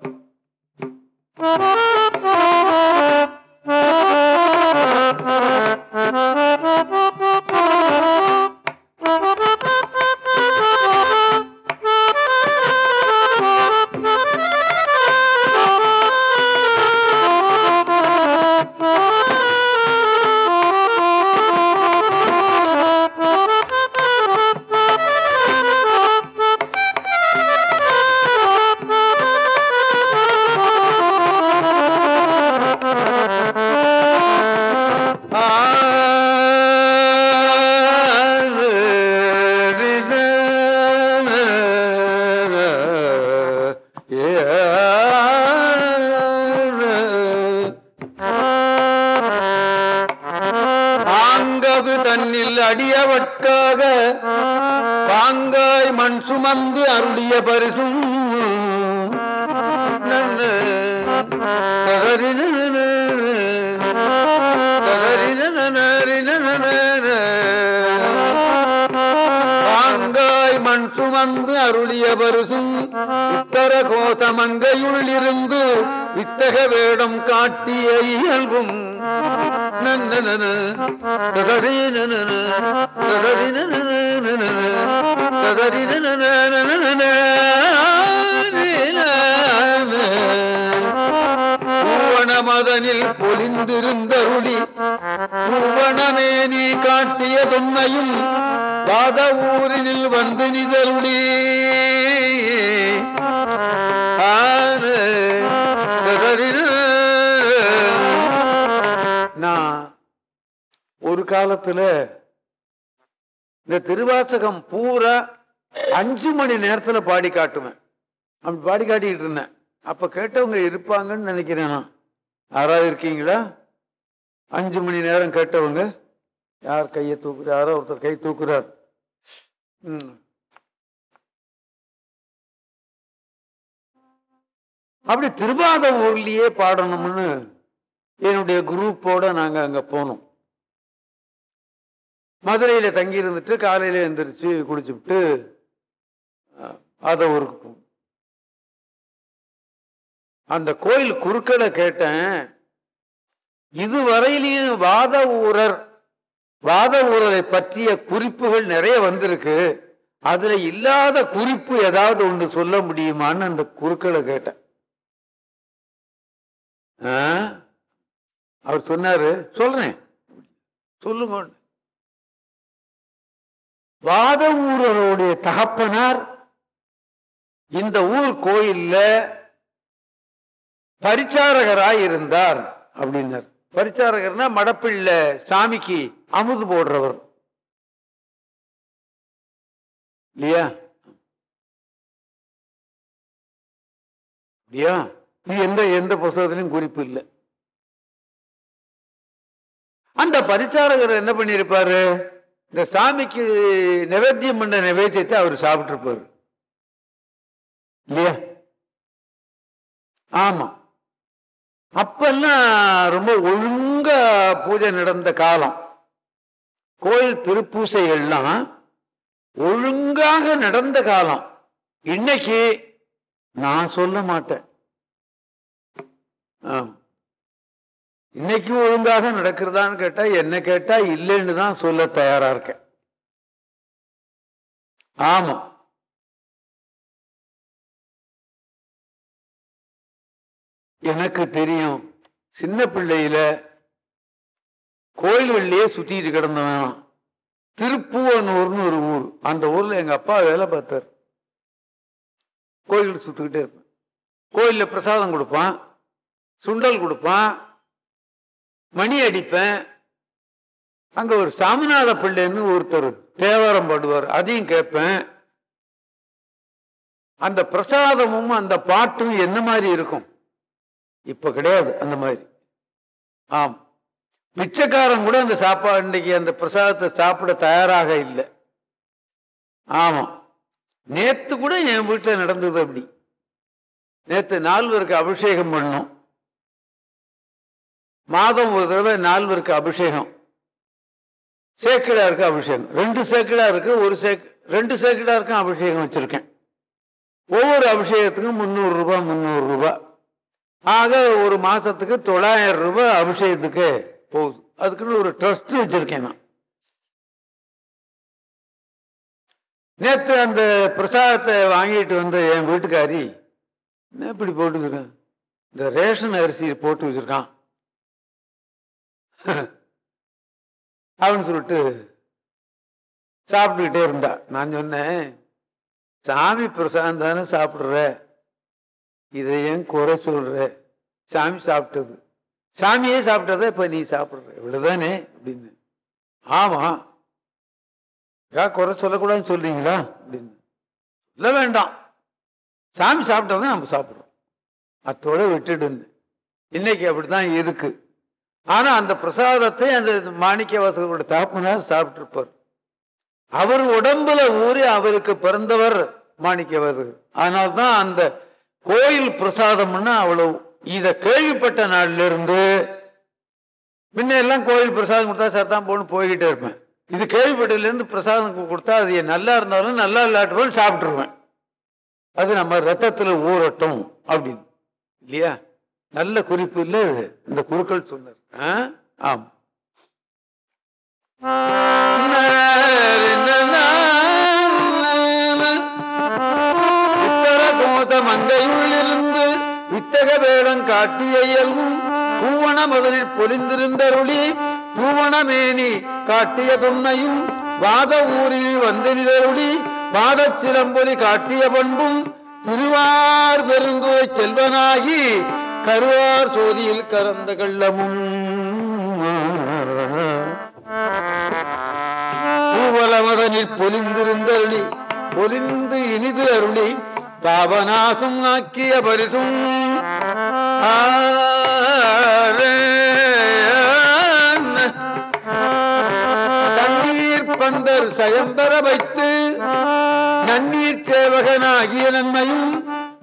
அடியவட்காக பாங்காய் மண் சுமந்து அருளிய பரிசும். பாங்காய் மண் சுமந்து அருளிய பரிசும். உத்தர கோதமங்கையுள் இருந்து வித்தக வேடம் காட்டிய இயல்பும். பூவணமதனில் பொலிந்திருந்தருளி பூவணமே நீ காட்டிய தொன்மையும் பாத ஊரினில் வந்து நிதருளி. ஒரு காலத்துல இந்த திருவாசகம் பூரா அஞ்சு மணி நேரத்துல பாடி காட்டுவேன். அப்படி பாடி காட்டிக்கிட்டு இருந்தேன். அப்ப கேட்டவங்க இருப்பாங்கன்னு நினைக்கிறேன் நான். யாராவது இருக்கீங்களா? அஞ்சு மணி நேரம் கேட்டவங்க? யார் கையை தூக்குற யாரோ ஒருத்தர் கை தூக்குறார். ம். அப்படி திருவாத ஊர்லயே பாடணும்னு என்னுடைய குரூப்போட நாங்க அங்க போனோம். மதுரையில் தங்கி இருந்துட்டு காலையில் எழுந்திரிச்சு குளிச்சுவிட்டு அதை ஊருக்கு அந்த கோயில் குறுக்கடை கேட்டேன். இதுவரையிலையும் வாத ஊரர் வாத ஊரரை பற்றிய குறிப்புகள் நிறைய வந்திருக்கு. அதுல இல்லாத குறிப்பு ஏதாவது ஒன்று சொல்ல முடியுமான்னு அந்த குறுக்களை கேட்டேன். ஆ? அவர் சொன்னாரு சொல்றேன். சொல்லுங்க. வாத தகப்பனார் இந்த ஊர் கோயில்ல பரிச்சாரகராய் இருந்தார் அப்படின்னார். பரிச்சாரகர்னா மடப்பிள்ள சாமிக்கு அமுது போடுறவர். இல்லையா? இல்லையா? இது எந்த எந்த புஸ்தகத்திலும் குறிப்பு இல்லை. அந்த பரிச்சாரகர் என்ன பண்ணியிருப்பாரு? இந்த சாமிக்கு நிவேத்தியம் பண்ண நிவேத்தியத்தை அவர் சாப்பிட்டுருப்பார் இல்லையா? ஆமா. அப்பெல்லாம் ரொம்ப ஒழுங்க பூஜை நடந்த காலம். கோயில் திருப்பூசை எல்லாம் ஒழுங்காக நடந்த காலம். இன்னைக்கு நான் சொல்ல மாட்டேன். ஆம். இன்னைக்கு ஒழுங்காக நடக்கிறதான்னு கேட்டா என்ன கேட்டா இல்லைன்னு தான் சொல்ல தயாரா இருக்கேன். ஆமா. எனக்கு தெரியும் சின்ன பிள்ளையில கோயில்கள்லயே சுத்திட்டு கிடந்தவன் திருப்புவனூர்னு ஒரு ஊர். அந்த ஊர்ல எங்க அப்பா வேலை பார்த்தார். கோயில் சுத்துக்கிட்டே இருப்பேன். கோயில்ல பிரசாதம் கொடுப்பான் சுண்டல் கொடுப்பான் மணி அடிப்பேன். அங்க ஒரு சாமிநாத பிள்ளைன்னு ஒருத்தர் தேவாரம் பாடுவார். அதையும் கேட்பேன். அந்த பிரசாதமும் அந்த பாட்டும் என்ன மாதிரி இருக்கும்? இப்ப கிடையாது அந்த மாதிரி. ஆம். பிச்சைக்காரன் கூட அந்த சாப்பாடு இன்னைக்கு அந்த பிரசாதத்தை சாப்பிட தயாராக இல்லை. ஆமாம் நேத்து கூட என் வீட்டில் நடந்தது அப்படி. நேத்து நால்வருக்கு அபிஷேகம் பண்ணோம். மாதம் ஒரு தடவை நால்வருக்கு அபிஷேகம். சேக்கிடாருக்கு அபிஷேகம். ரெண்டு சேக்கிடாருக்கு ஒரு சேக் ரெண்டு சேக்கிடாருக்கும் அபிஷேகம் வச்சிருக்கேன். ஒவ்வொரு அபிஷேகத்துக்கும் முந்நூறு ரூபாய் முந்நூறு ரூபாய் ஆக ஒரு மாசத்துக்கு தொள்ளாயிரம் ரூபாய் அபிஷேகத்துக்கு போகுது. அதுக்குன்னு ஒரு ட்ரஸ்ட் வச்சிருக்கேன் நான். நேற்று அந்த பிரசாதத்தை வாங்கிட்டு வந்த என் வீட்டுக்காரி என்ன இப்படி போட்டு இந்த ரேஷன் அரிசி போட்டு வச்சிருக்கான். அப்படின்னு சொல்லிட்டு சாப்பிட்டுக்கிட்டே இருந்தா நான் சொன்னேன் சாமி பிரசாதம் தானே சாப்பிடுற? இதை ஏன் குறை சொல்ற. சாமி சாப்பிட்டது. சாமியே சாப்பிட்டத இப்ப நீ சாப்பிடுற? இவ்வளவுதானே அப்படின்னு. ஆமா. ஏதா குறை சொல்லக்கூடாதுன்னு சொல்றீங்களா? அப்படின்னு. சொல்ல வேண்டாம். சாமி சாப்பிட்டதான் நம்ம சாப்பிடுறோம். அத்தோட விட்டுடுன்னு இன்னைக்கு அப்படித்தான் இருக்கு. ஆனா அந்த பிரசாதத்தை அந்த மாணிக்க வாசகரோட தாப்பனார் சாப்பிட்டிருப்பார். அவர் உடம்புல ஊறி அவருக்கு பிறந்தவர் மாணிக்கவாது அதனால்தான் அந்த கோயில் பிரசாதம்னா அவ்வளவு. இத கேள்விப்பட்ட நாள்ல இருந்து முன்னெல்லாம் கோயில் பிரசாதம் கொடுத்தா சத்தான் போன்னு போய்கிட்டே இருப்பேன். இது கேள்விப்பட்டதுலேருந்து பிரசாதம் கொடுத்தா அது நல்லா இருந்தாலும் நல்லா இல்லாட்டுவோம் சாப்பிட்டுருவேன். அது நம்ம ரத்தத்தில் ஊறட்டும் அப்படின்னு. இல்லையா? நல்ல குறிப்பு இல்லை இது. இந்த குருக்கள் சொன்னார். ஆம். மங்கையுள்ளிருந்து வித்தக வேடம் காட்டிய இயல்பும் பூவன முதலில் பொலிந்திருந்தருளி தூவணமேனி காட்டிய துண்ணையும் வாத ஊரில் வந்து நிதருளி பாதச் சிலம்பொலி காட்டிய பண்பும் திருவார் பெருங்குவை செல்வனாகி கருவார் சோதியில் கறந்த கள்ளமும். பூவலமதனில் பொலிந்திருந்தருளி பொலிந்து இனிது அருளி பாவநாசம் ஆக்கிய பரிசும். தண்ணீர் பந்தர் சயம்பர வைத்து நன்னீர் சேவகனாகிய நன்மையும்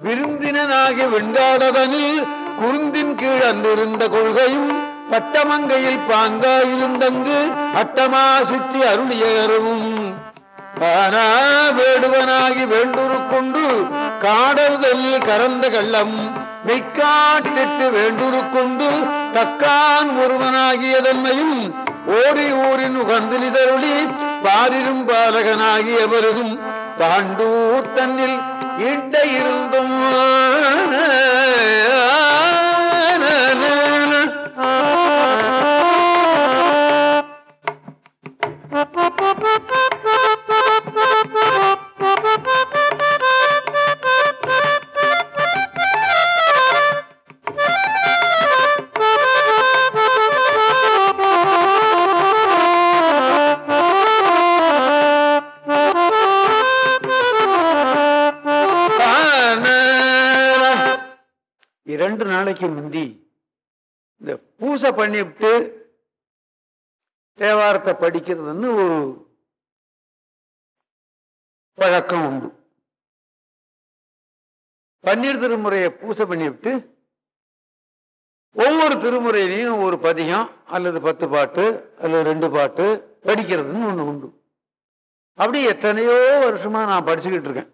விருந்தினனாகி விண்டாடதனில் குருந்தின் கீழ் அன்றிருந்த கொள்கையும் பட்டமங்கையில் பாங்காயிருந்தங்கு அட்டமா சுற்றி அருளியரும் பானா வேடுவனாகி வேண்டுரு கொண்டு காடறுதலில் கறந்த கள்ளம் மெய்க்காட்டிட்டு வேண்டுரு கொண்டு தக்கான் ஒருவனாகியதன்மையும் ஓடி ஊரின் உகந்து நிதருளி பாரிரும் பாலகனாகியவருதும் பாண்டூர் தன்னில் ஈட்ட இருந்தும். இரண்டு நாளைக்கு முந்தி இந்த பூசை பண்ணிவிட்டு தேவாரத்தை படிக்கிறதுன்னு ஒரு பழக்கம் உண்டு. பன்னீர் திருமுறையை பூசை பண்ணிவிட்டு ஒவ்வொரு திருமுறையிலையும் ஒரு பதியம் அல்லது பத்து பாட்டு அல்லது ரெண்டு பாட்டு படிக்கிறதுன்னு ஒன்று உண்டு. அப்படி எத்தனையோ வருஷமா நான் படிச்சுக்கிட்டு இருக்கேன்.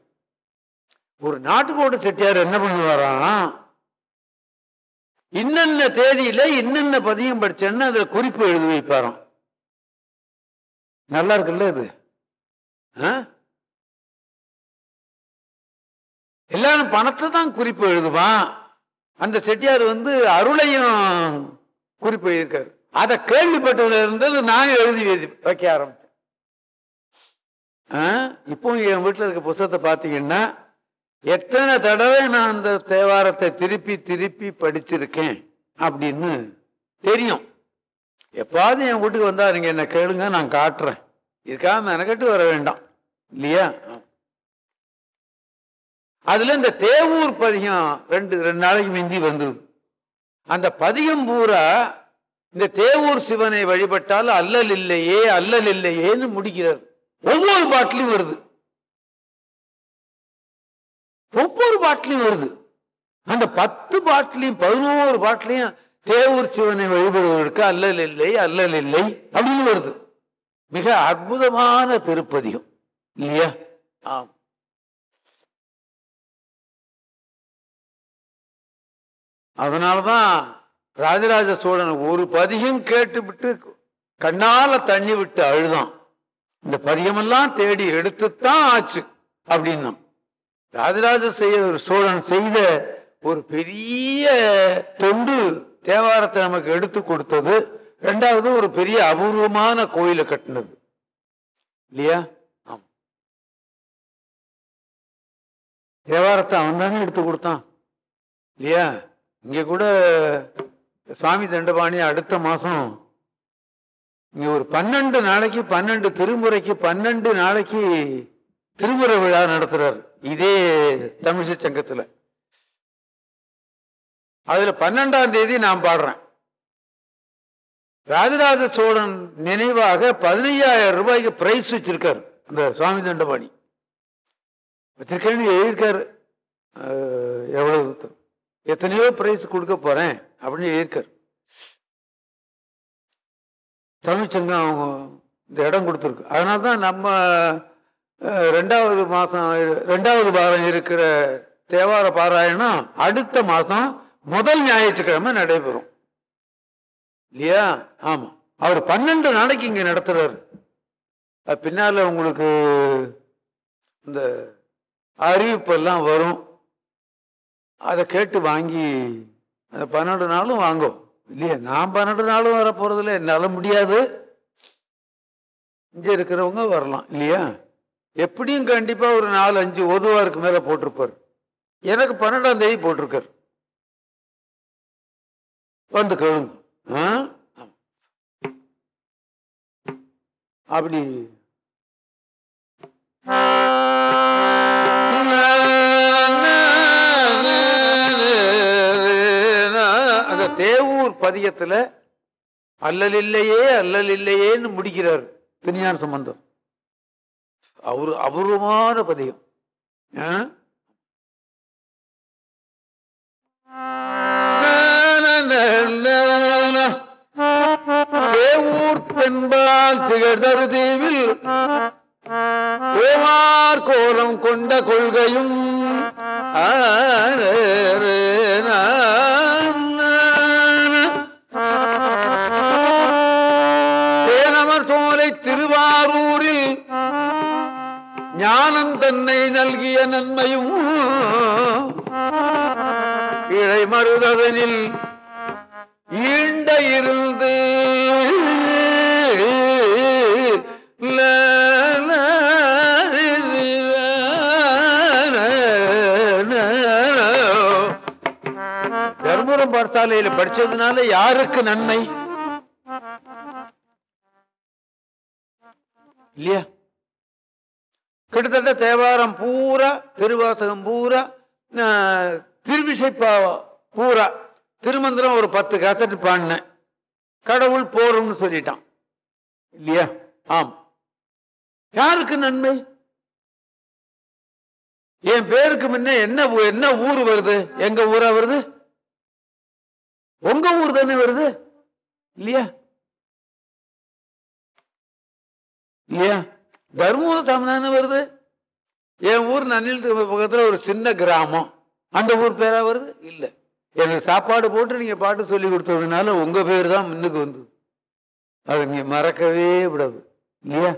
ஒரு நாட்டுக்கோட்டை செட்டியார் என்ன பண்ணுவாராம் இன்னென்ன தேதியில இன்னென்ன பதியம் படிச்சேன்னு அதுல குறிப்பு எழுதி வைப்பாராம். நல்லா இருக்குல்ல இது? எல்லாரும் பணத்தை தான் குறிப்பு எழுதுவான். அந்த செட்டியார் வந்து அருளையும் குறிப்பு எழுதியிருக்காரு. அதை கேள்விப்பட்டதுல இருந்தது நான் எழுதி வைக்க ஆரம்பிச்சேன். ஆ? இப்போ என் வீட்டில் இருக்க புத்தகத்தை பார்த்தீங்கன்னா எத்தனை தடவை நான் அந்த தேவாரத்தை திருப்பி திருப்பி படிச்சிருக்கேன் அப்படின்னு தெரியும். எப்பாவது என் வீட்டுக்கு வந்தா நீங்க என்ன கேளுங்க நான் காட்டுறேன். இதுக்காக மெனக்கட்டு வர வேண்டாம். இல்லையா? அதுல இந்த தேவூர் பதியம் ரெண்டு ரெண்டு நாளைக்கு மிந்தி வந்தது. அந்த பதியம் பூரா இந்த தேவூர் சிவனை வழிபட்டால் அல்லல் இல்லையே அல்லல் இல்லையேன்னு முடிக்கிறார். ஒவ்வொரு பாட்டிலையும் வருது. ஒவ்வொரு பாட்டிலையும் வருது. அந்த பத்து பாட்டிலையும் பதினோரு பாட்டிலையும் தேவூர் சிவனை வழிபடுவதற்கு அல்லல் இல்லை அல்லல் இல்லை அப்படின்னு வருது. மிக அற்புதமான திருப்பதிகம். இல்லையா? ஆம். அதனாலதான் ராஜராஜ சோழன் ஒரு பதிகம் கேட்டுவிட்டு கண்ணால தண்ணி விட்டு அழுதான். இந்த பதியமெல்லாம் தேடி எடுத்துத்தான் ஆச்சு அப்படின்னா. ராஜராஜ செய்ய ஒரு சோழன் செய்த ஒரு பெரிய தொண்டு தேவாரத்தை நமக்கு எடுத்து கொடுத்தது. ரெண்டாவது ஒரு பெரிய அபூர்வமான கோயிலை கட்டினது. இல்லையா? ஆம். தேவாரத்தை அவன் தானே எடுத்து கொடுத்தான். இல்லையா? இங்கே கூட சுவாமி தண்டபாணி அடுத்த மாதம் இங்கே ஒரு பன்னெண்டு நாளைக்கு பன்னெண்டு திருமுறைக்கு பன்னெண்டு நாளைக்கு திருமுறை விழா நடத்துறாரு. இதே தமிழிசை சங்கத்தில். அதில் பன்னெண்டாம் தேதி நான் பாடுறேன். ராஜராஜ சோழன் நினைவாக பதினையாயிரம் ரூபாய்க்கு பிரைஸ் வச்சிருக்காரு அந்த சுவாமி தண்டபாணி. வச்சிருக்கேன்னு எழுதியிருக்காரு. எவ்வளவு? எத்தனையோ பிரைஸ் கொடுக்க போறேன் அப்படின்னு இருக்கார் தமிழ்ச்சங்கம் அவங்க இந்த இடம் கொடுத்துருக்கு. அதனால தான் நம்ம ரெண்டாவது மாதம் ரெண்டாவது வாரம் இருக்கிற தேவார பாராயணம் அடுத்த மாதம் முதல் ஞாயிற்றுக்கிழமை நடைபெறும். இல்லையா? ஆமாம் அவர் பன்னெண்டு நாளைக்கு இங்கே நடத்துகிறாரு பின்னால் பின்னால உங்களுக்கு இந்த அறிவிப்பெல்லாம் வரும். அதை கேட்டு வாங்கி அந்த பன்னெண்டு நாளும் வாங்கும். இல்லையா நான் பன்னெண்டு நாளும் வர போறதில்ல என்னால் முடியாது. இங்கே இருக்கிறவங்க வரலாம் இல்லையா? எப்படியும் கண்டிப்பாக ஒரு நாலு அஞ்சு ஒரு வாருக்கு மேலே போட்டிருப்பார். எனக்கு பன்னெண்டாம் தேதி போட்டிருக்கார். வந்து கேளுங்க. ஆ? அப்படி தேவூர் பதியத்துல அல்லல் இல்லையே அல்லல் இல்லையேன்னு முடிக்கிறார் துணியான் சம்பந்தம் அவரு அபூர்வமான பதியம் தேவூர் பெண்பால் திகழ்தரு தீவில் ஓமார் கோலம் கொண்ட கொள்கையும் ஆ ஞானம் தன்னை நல்கிய நன்மையும் இழை மருதனில் ஈண்ட இருந்து. தர்மபுரம் பாடசாலையில படிச்சதுனால யாருக்கு நன்மை? இல்லையா? கிட்டத்தட்ட தேவாரம் பூரா திருவாசகம் பூரா திருவிசைப்பா பூரா. திருமந்திரம் ஒரு பத்து காசட்டு பாடினேன். கடவுள் போரும்னு சொல்லிட்டான். இல்லையா? ஆம். யாருக்கு நன்மை? என் பேருக்கு முன்ன என்ன ஊ- என்ன ஊர் வருது? எங்க ஊரா வருது? உங்க ஊர் தானே வருது? இல்லையா? இல்லையா? தர்மபுர தமிழ்நாடு வருது? என் ஊர் நன்னில் பக்கத்தில் ஒரு சின்ன கிராமம். அந்த ஊர் பேராக வருது? இல்லை. எனக்கு சாப்பாடு போட்டு நீங்கள் பாட்டு சொல்லி கொடுத்ததுனால உங்கள் பேர் தான் முன்னுக்கு வந்தது. அது நீங்கள் மறக்கவே விடாது. இல்லையா?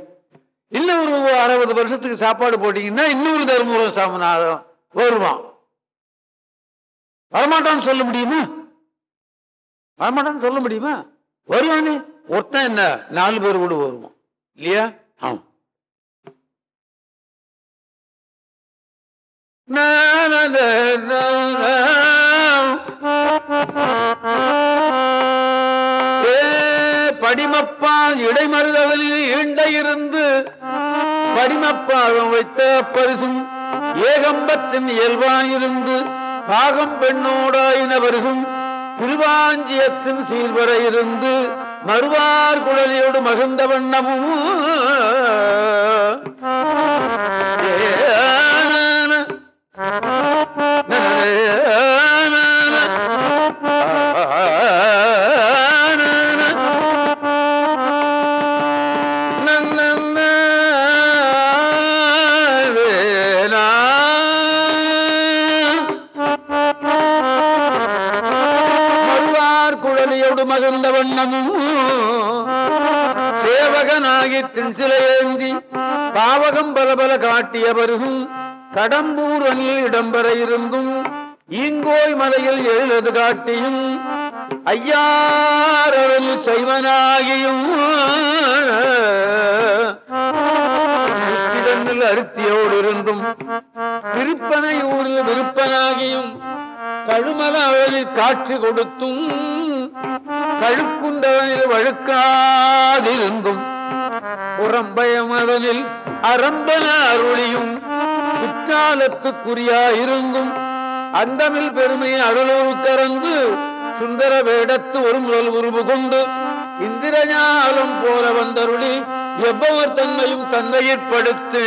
இல்லை ஒரு அறுபது வருஷத்துக்கு சாப்பாடு போட்டிங்கன்னா இன்னொரு தர்மபுரம் சாமனாரம் வருவான். வரமாட்டான்னு சொல்ல முடியுமா? வரமாட்டான்னு சொல்ல முடியுமா? வருவானே. ஒருத்தன் என்ன? நாலு பேர் கூட வருவான். இல்லையா? ஆமாம் படிமப்பால் இடைமருதவலில் ஈண்ட இருந்து படிமப்பாகம் வைத்த பரிசும் ஏகம்பத்தின் இயல்பாயிருந்து பாகம் பெண்ணோடாயின பரிசும் திருவாஞ்சியத்தின் சீர்வர இருந்து மறுவார் குழலியோடு மகிழ்ந்த வண்ணமும். மகிழ்ந்த வண்ணமும் சேவகனாகி தின்சிலையேந்தி பாவகம் பல பல காட்டியவரும். கடம்பூர் அணியில் இடம்பெற இருந்தும் ஈங்கோய் மலையில் எழுது காட்டியும் ஐயாரவல் சைவனாகியும் அருத்தியோடு இருந்தும் திருப்பனையூரில் விருப்பனாகியும் கழுமல அவளில் காட்சி கொடுத்தும் கழுக்குண்டவனில் வழுக்காதிருந்தும் புறம்பயமதனில் அரம்பன அருளியும் குற்றாலத்துக்குரியாயிருந்தும் அந்தமில் பெருமையை அடலூர் கறந்து சுந்தர வேடத்து ஒரு முதல் உருவு கொண்டு இந்திரஞாலம் போல வந்தருளி எவ்வவர் தன்மையும் தன்மையிற்படுத்து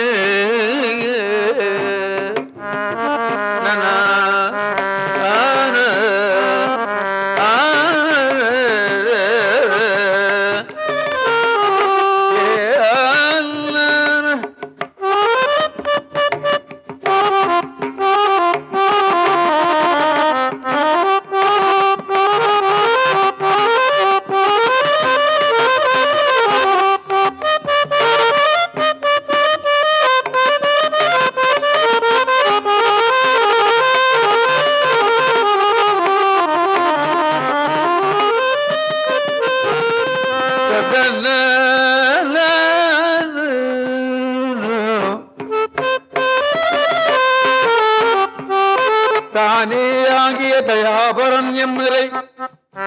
தானே ஆகிய தயாபரன் எம்மிறை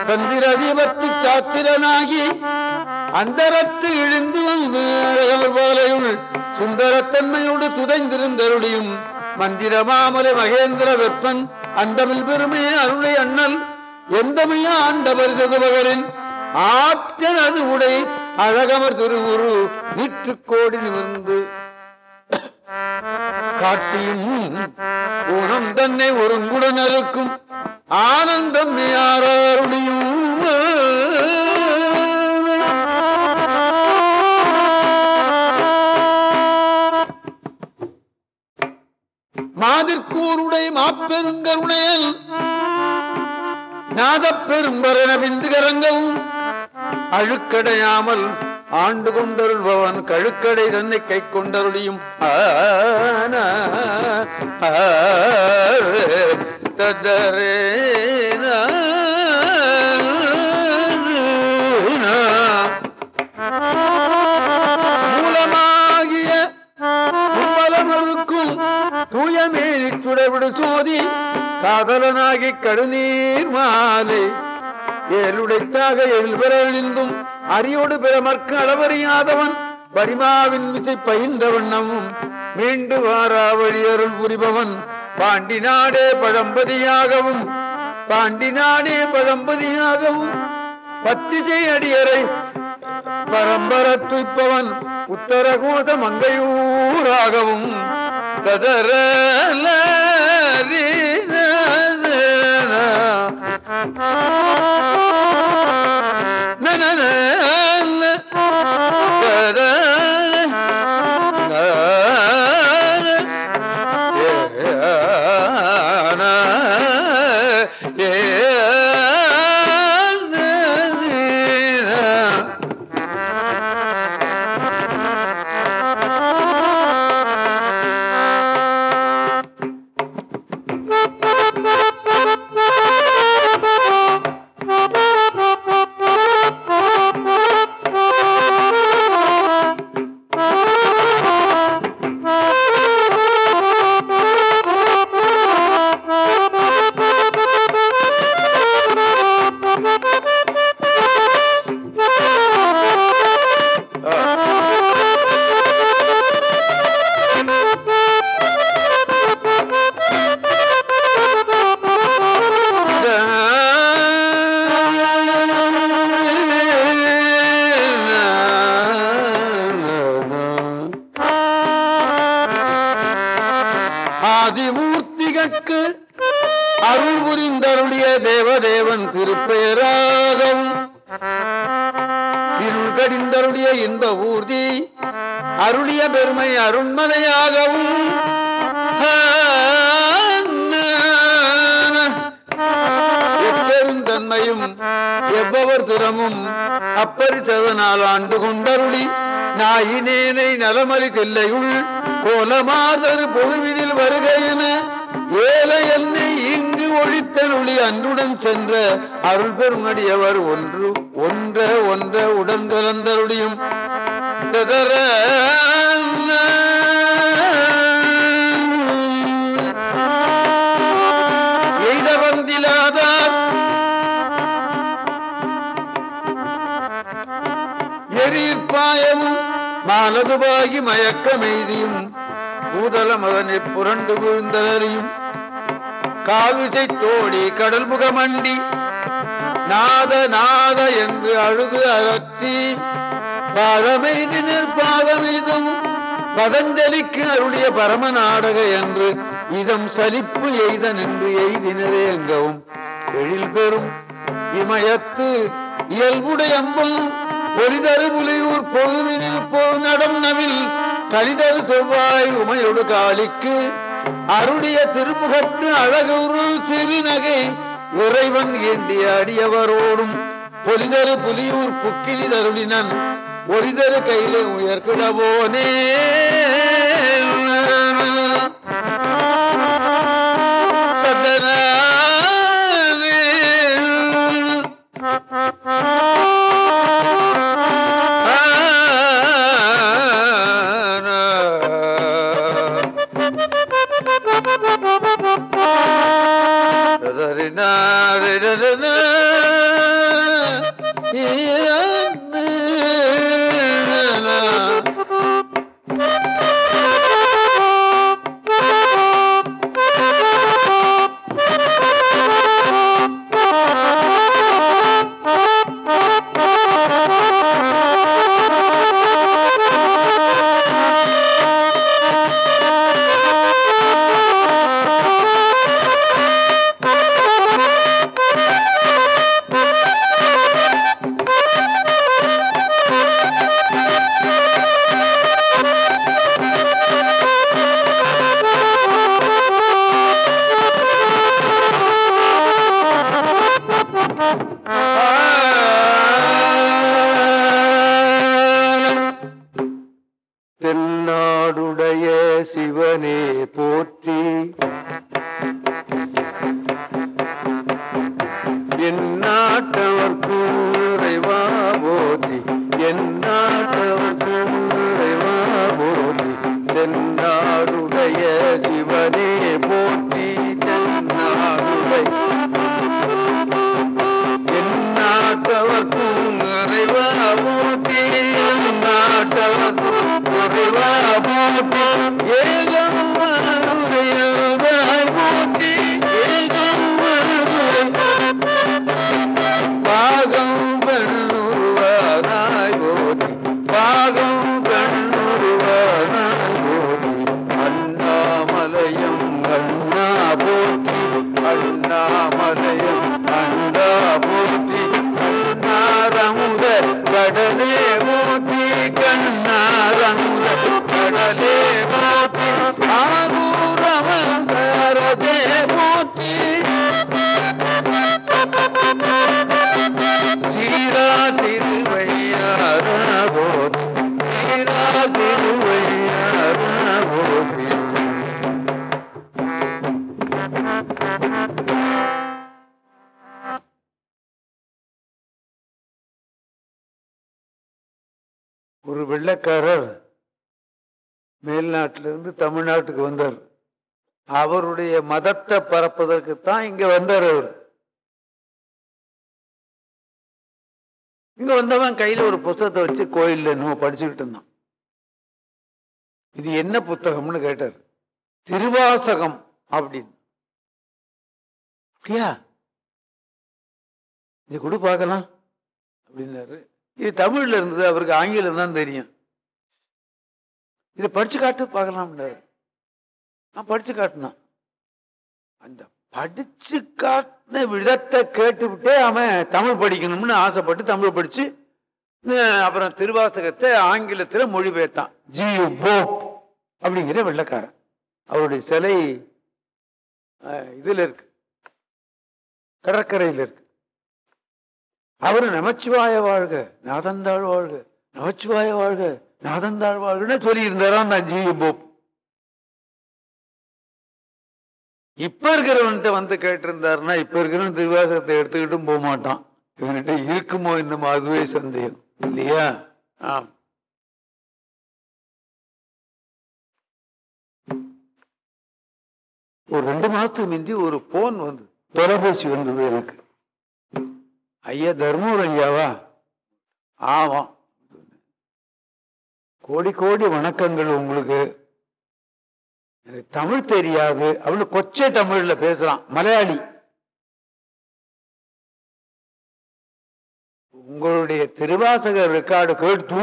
சந்திரதிபத்து சாத்திரனாகி அந்தரத்து இழிந்து வந்து போலையுள் சுந்தரத்தன்மையோடு துதைந்திருந்தருளியும் மந்திர மாமலை மகேந்திர வெப்பன் அந்தமில் பெருமே அருளை அண்ணல் எந்தமைய ஆண்டவர் ஜதுபகரின் ஆற்றல் அது உடை அழகமர் திருவுரு நீற்று கோடி நிமிர்ந்து காட்டியும் ஊனம் தன்னை ஒருங்குடன் அறுக்கும் ஆனந்தம் யாராருடையும்? மாதிற்கூருடைய மாப்பெருங்கருணையல் நாதப்பெரும்பரன விந்துகரங்கவும் அழுக்கடையாமல் ஆண்டு கொண்டருள்பவன் கழுக்கடை தன்னை கை கொண்டருளியும் ஆன, மூலமாகிய மும்மலமருக்கும் தூயமேறி சுடவிடு சோதி காதலனாகி கடுநீர் மாலை. ஏழுடைத்தாக எழுபெறிந்தும் அரியோடு பிறமற்கு அளவறியாதவன் பரிமாவின் விசை பயின்ற வண்ணமும் மீண்டு வாரா வழியருள் புரிபவன் பாண்டி நாடே பழம்பதியாகவும் பாண்டி நாடே பழம்பதியாகவும் பத்திசை அடியரை பரம்பர துய்ப்பவன் உத்தரகோத மங்கையூராகவும் கதற ஆதிமூர்த்திகட்கு ஆயினேனை நலமலி தில்லையுள் கோலமாதரு பொழுவினில் வருகையென. ஏழை என்னை இங்கு ஒழித்தருளி அன்றுடன் சென்ற அருள் பெருமடியவர் ஒன்று ஒன்ற ஒன்ற உடன் கலந்தருளியும் மாலதுபாகி மயக்கமெய்தியும் பூதல மதனை புரண்டு விழுந்ததறியும் காவிசை தோடி கடல் முகமண்டி நாத நாத என்று அழுது அகற்றி பாதமெய்தி நிற்பாதமெய்தும் பதஞ்சலிக்கு அருளிய பரம நாடக என்று இதம் சலிப்பு எய்த நின்று எய்தினரே எங்கவும் எழில் பெறும் இமயத்து இயல்புடையம்பும் பொலிதரு புலியூர் பொதுவினில் போல் நடம் நவில் கலிதரு செவ்வாய் உமையொடு காளிக்கு அருளிய திருமுகத்து அழகுரு சிறுநகை இறைவன் ஏண்டிய அடியவரோடும் பொலிதரு புலியூர் புக்கிலி தருளினன் ஒளிதரு கையிலே உயர்கிடவோனே இருந்து தமிழ்நாட்டுக்கு வந்தார். அவருடைய மதத்தை பரப்பதற்குத்தான் இங்க வந்தார் அவர். இங்க வந்தவன் கையில ஒரு புத்தகத்தை வச்சு கோயில்ல நம்ம படிச்சுக்கிட்டு இருந்தான். இது என்ன புத்தகம்னு கேட்டார். திருவாசகம் அப்படின்னு. அப்படியா? இது கொடு பார்க்கலாம் அப்படின்னாரு. இது தமிழ்ல இருந்தது அவருக்கு ஆங்கிலம் தான் தெரியும். இதை படிச்சு காட்டு பார்க்கலாம்னாரு. நான் படிச்சு காட்டினான். அந்த படிச்சு காட்டின விதத்தை கேட்டுவிட்டே அவன் தமிழ் படிக்கணும்னு ஆசைப்பட்டு தமிழ் படிச்சு அப்புறம் திருவாசகத்தை ஆங்கிலத்தில் மொழிபெயர்த்தான். ஜி போப் அப்படிங்கிற வெள்ளக்காரன். அவருடைய சிலை இதில் இதுல இருக்கு. கடற்கரையில் இருக்கு. அவரு நமச்சிவாய வாழ்க நாதந்தாழ் வாழ்க நமச்சிவாய வாழ்க நாதந்தாள் வாழ்கன்னு சொல்லி இருந்தாராம் நான் ஜி இப்ப இருக்கிறவன்கிட்ட வந்து கேட்டிருந்தாருன்னா இப்ப இருக்கிறவன் திருவாசகத்தை எடுத்துக்கிட்டும் போக மாட்டான். இவன்கிட்ட இருக்குமோ இன்னும் அதுவே சந்தேகம். இல்லையா? ஆம். ஒரு ரெண்டு மாசத்துக்கு மிஞ்சி ஒரு போன் வந்து தொலைபேசி வந்தது எனக்கு. ஐயா தர்மபுரம் ஐயாவா? ஆமாம். கோடி கோடி வணக்கங்கள் உங்களுக்கு. எனக்கு தமிழ் தெரியாது. அவனு கொச்சை தமிழ்ல பேசுறான் மலையாளி. உங்களுடைய திருவாசக ரெக்கார்டு கேட்டு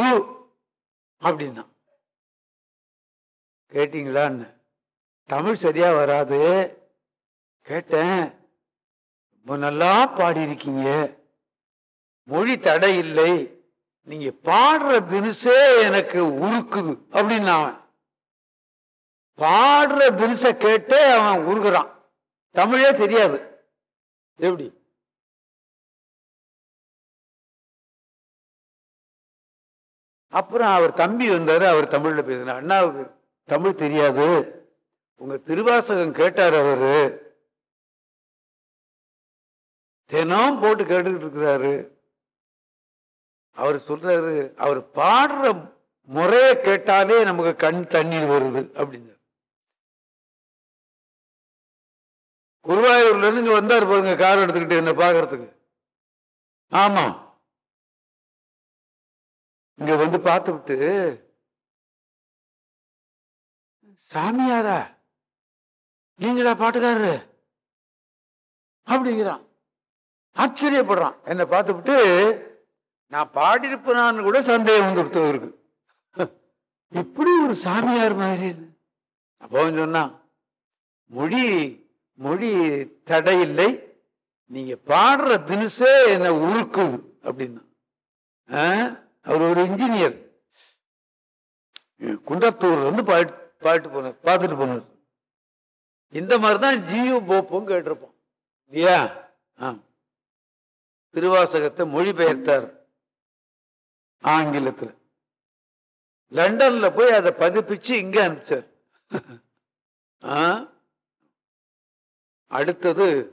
அப்படின்னா. கேட்டீங்களான்னு. தமிழ் சரியா வராது. கேட்டேன். ரொம்ப நல்லா பாடியிருக்கீங்க. மொழி தடை இல்லை. நீங்க பாடுற தினசே எனக்கு உருக்குது அப்படின்னு அவன். பாடுற தினச கேட்டே அவன் உருகுறான். தமிழே தெரியாது. எப்படி? அப்புறம் அவர் தம்பி வந்தாரு அவர் தமிழ்ல பேசினார். அண்ணாவுக்கு தமிழ் தெரியாது. உங்க திருவாசகம் கேட்டார் அவரு. தினம் போட்டு கேட்டுக்கிட்டு இருக்கிறாரு. அவர் சொல்றாரு அவர் பாடுற முறையை கேட்டாலே நமக்கு கண் தண்ணீர் வருது அப்படின்னு குருவாயூர்ல இருந்து வந்தார் பாருங்க கார் எடுத்துக்கிட்டு என்ன பாக்குறதுக்கு ஆமா. இங்க வந்து பார்த்துவிட்டு சாமியாரா நீங்களா பாட்டுக்காரரு அப்படிங்கிறான். ஆச்சரியப்படுறான். என்னை பார்த்துவிட்டு நான் பாடியிருப்பான்னு கூட சந்தேகம் வந்துடுத்து இப்படி ஒரு சாமியார் மாதிரி அப்போ சொன்னா மொழி மொழி தடை இல்லை நீங்க பாடுற தினசே என்னை உருக்குது அப்படின்னா. ஆ? அவர் ஒரு இன்ஜினியர் குண்டத்தூர்ல இருந்து பாட்டு பாட்டு போனார் பார்த்துட்டு போனார். இந்த மாதிரி தான் ஜியு போப்பும் கேட்டிருப்போம். இல்லையா? ஆ. திருவாசகத்தை மொழிபெயர்த்தார். ஆங்கிலத்தில். லண்டன்ல போய் அதை பதிப்பிச்சு இங்க அனுப்பிச்சார். ஆ? அடுத்தது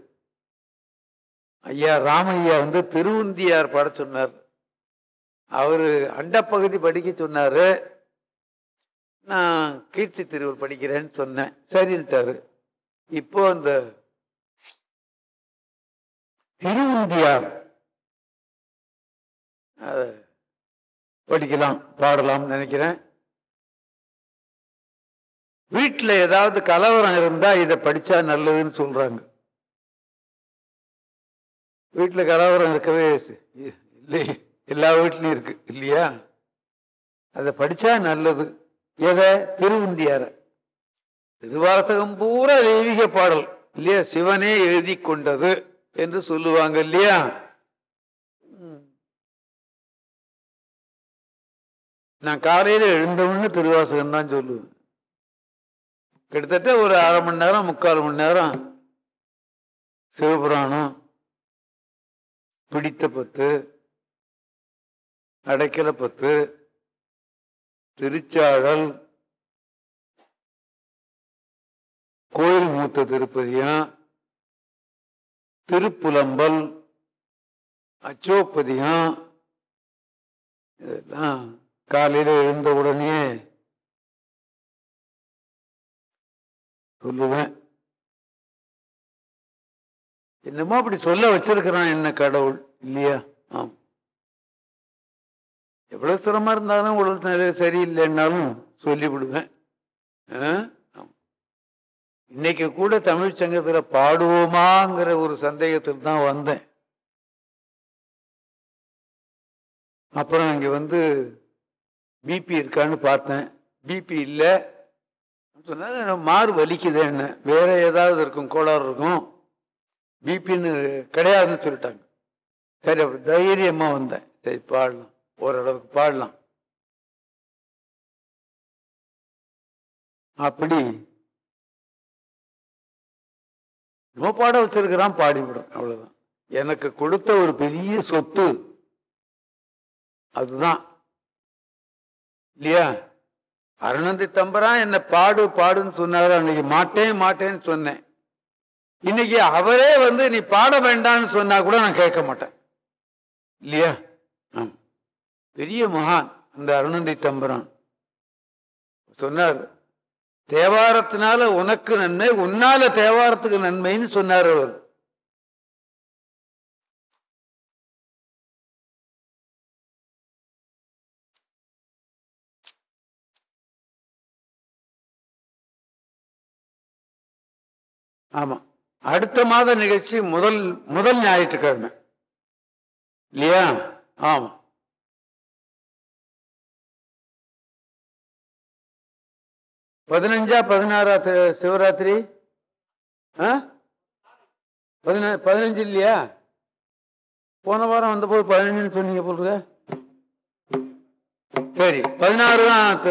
ஐயா ராமையா வந்து திருவுந்தியார் பாட சொன்னார். அவரு அண்டப்பகுதி படிக்க சொன்னாரு. நான் கீர்த்தி திருவூர் படிக்கிறேன்னு சொன்னேன். சரின்ட்டாரு. இப்போ அந்த திருவுந்தியார். படிக்கலாம் பாடலாம்னு நினைக்கிறேன். வீட்டில் ஏதாவது கலவரம் இருந்தா இதை படிச்சா நல்லதுன்னு சொல்றாங்க. வீட்டில் கலவரம் இருக்கவே சி- இல்லை எல்லா வீட்லையும் இருக்கு இல்லையா? அதை படிச்சா நல்லது. எதை? திருவுந்தியார. திருவாசகம் பூரா தெய்வீக பாடல் இல்லையா? சிவனே எழுதி கொண்டது என்று சொல்லுவாங்க இல்லையா? நான் காலையில் எழுந்தவொன்னு திருவாசகம் தான் சொல்லுவேன். கிட்டத்தட்ட ஒரு அரை மணி நேரம் முக்கால் மணி நேரம் சிவபுராணம் பிடித்த பத்து அடைக்கல பத்து திருச்சாழல் கோயில் மூத்த திருப்பதியம் திருப்புலம்பல் அச்சோப்பதியம் இதெல்லாம் காலையில எழுந்த உடனே சொல்லுவேன். என்னமோ அப்படி சொல்ல வச்சிருக்கிறான் என்ன கடவுள் இல்லையா? ஆம். எவ்வளவு சிரமமா இருந்தாலும் உடல் நிலை சரியில்லைன்னாலும் சொல்லிவிடுவேன். ஆ? இன்னைக்கு கூட தமிழ் சங்கத்துல பாடுவோமாங்கிற ஒரு சந்தேகத்தில் தான் வந்தேன். அப்புறம் இங்க வந்து பிபி இருக்கான்னு பார்த்தேன். பிபி இல்லை. சொன்னால் மாறு வலிக்குது என்ன வேற ஏதாவது இருக்கும் கோளாறு இருக்கும். பிபின்னு கிடையாதுன்னு சொல்லிட்டாங்க. சரி அப்படி தைரியமாக வந்தேன். சரி பாடலாம். ஓரளவுக்கு பாடலாம். அப்படி. நோ பாட வச்சிருக்கிறான் பாடிவிடும் அவ்வளவுதான். எனக்கு கொடுத்த ஒரு பெரிய சொத்து. அதுதான். இல்லையா? அருணந்தி தம்பரான் என்ன பாடு பாடுன்னு சொன்னாரு. அன்னைக்கு மாட்டேன் மாட்டேன்னு சொன்னேன். இன்னைக்கு அவரே வந்து நீ பாட வேண்டாம்னு சொன்னா கூட நான் கேட்க மாட்டேன். இல்லையா? பெரிய மகான் அந்த அருணந்தி தம்பரான் சொன்னார் தேவாரத்தினால உனக்கு நன்மை உன்னால தேவாரத்துக்கு நன்மைன்னு சொன்னார் அவர். ஆமா. அடுத்த மாத நிகழ்ச்சி முதல் முதல் ஞாயிற்றுக்கிழமை. இல்லையா? ஆமா. பதினஞ்சா பதினாறா சிவராத்திரி? ஆ? பதினஞ்சு இல்லையா? போன வாரம் வந்தபோது பதினஞ்சுன்னு சொன்னீங்க போல்ற சரி பதினாறு தான்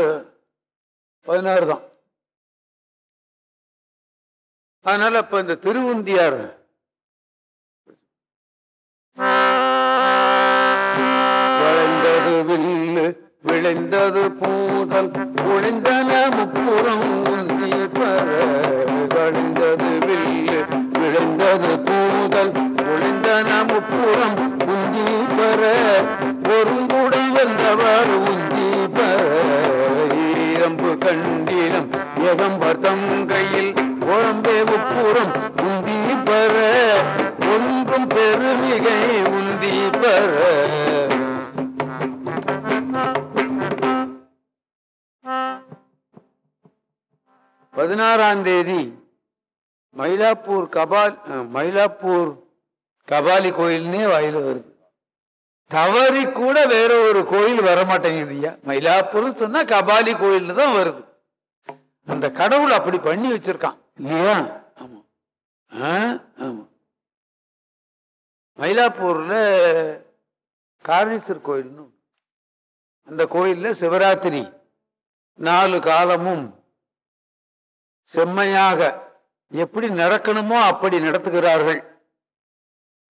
பதினாறு தான். அதனால இப்ப இந்த திருவுந்தியார். வளைந்தது வில்லு விளைந்தது பூதல் ஒளிந்தன முப்புறம் வளைந்தது வில்லு விளைந்தது பூதல் ஒளிந்தன முப்புறம் உந்தி பெற ஒருங்குடன் வந்தவர் உந்தி பெற ஈரம்பு கண்டிலம் எதம்பர் தங்கையில் குழம்பே உப்புறம் உந்தி பெற ஒன்றும் பெருமிகை உந்தி பெற பதினாறாம் தேதி மயிலாப்பூர் கபால் மயிலாப்பூர் கபாலி கோயில்னே வாயில் வருது. தவறி கூட வேற ஒரு கோயில் வரமாட்டேங்குதுயா மயிலாப்பூர்னு சொன்னா கபாலி கோயில் தான் வருது. அந்த கடவுள் அப்படி பண்ணி வச்சிருக்கான். இல்லையா? ஆமா. ஆ? ஆமா. மயிலாப்பூர்ல காரணேஸ்வர் கோயில்னு. அந்த கோயில்ல சிவராத்திரி. நாலு காலமும் செம்மையாக எப்படி நடக்கணுமோ அப்படி நடத்துகிறார்கள்.